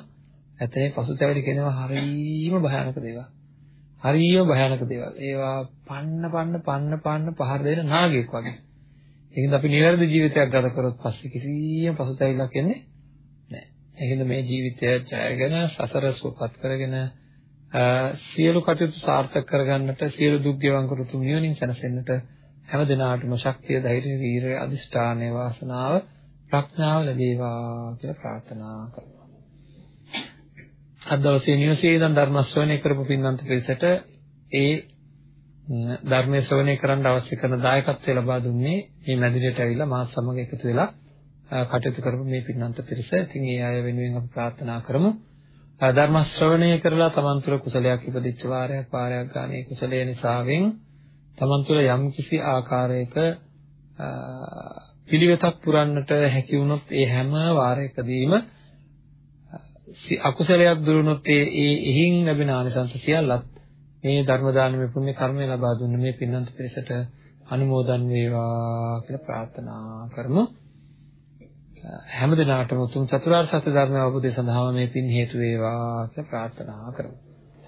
S1: ඇතේ පසුතැවිලි කියනවා හරීම භයානක දේවල්. හරියම භයානක දේවල්. ඒවා පන්න පන්න පන්න පන්න පහර දෙන නාගයෙක් වගේ. ඒකෙන්ද අපි නිවැරදි ජීවිතයක් ගත කරොත් පස්සේ කිසියම් පසුතැවිල්ලක් එන්නේ නැහැ. ඒකෙන්ද මේ ජීවිතය ජයගෙන සසර සුවපත් කරගෙන සියලු කටයුතු සාර්ථක කරගන්නට සියලු දුක් ගෙවන් කරතු නිවනින් සැනසෙන්නට හැම දිනාටම ශක්තිය ධෛර්ය වීරය අදිෂ්ඨානය වාසනාව ප්‍රඥාව ලැබේවා කියලා ප්‍රාර්ථනා කරනවා. අද දවසේ නිවසේ ඉඳන් ධර්ම ශ්‍රවණය කරපු පින්වන්ත පිරිසට ඒ ධර්මයේ ශ්‍රවණය කරන්න අවශ්‍ය කරන දායකත්වය ලබා දුන්නේ මේ මැදිරියට ඇවිල්ලා මාත් සමග එකතු වෙලා කටයුතු කරපු මේ පින්වන්ත පිරිස. ඉතින් ඒ අය වෙනුවෙන් අපි ප්‍රාර්ථනා කරමු. ධර්ම ශ්‍රවණය කරලා තමන් තුළ කුසලයක් ඉපදිච්ච වාරයක් වාරයක් ගානේ කුසලයේ නිසාවෙන් තමන් තුළ යම් කිසි ආකාරයක පිළිවෙතක් පුරන්නට හැකි වුණොත් ඒ හැම වාරයකදීම අකුසලයක් දුරුනොත් ඒ ඒ එහින් ලැබෙන ආනිසංස සියල්ලත් මේ ධර්ම දානමය පුණ්‍ය කර්මය ලබා දුන්න මේ පින්නන්ත පිරිසට අනුමෝදන් වේවා කියලා ප්‍රාර්ථනා කරමු. හැම දිනාටම උතුම් චතුරාර්ය සත්‍ය ධර්ම අවබෝධය සඳහා මේ පින් හේතු වේවා කියලා ප්‍රාර්ථනා කරමු.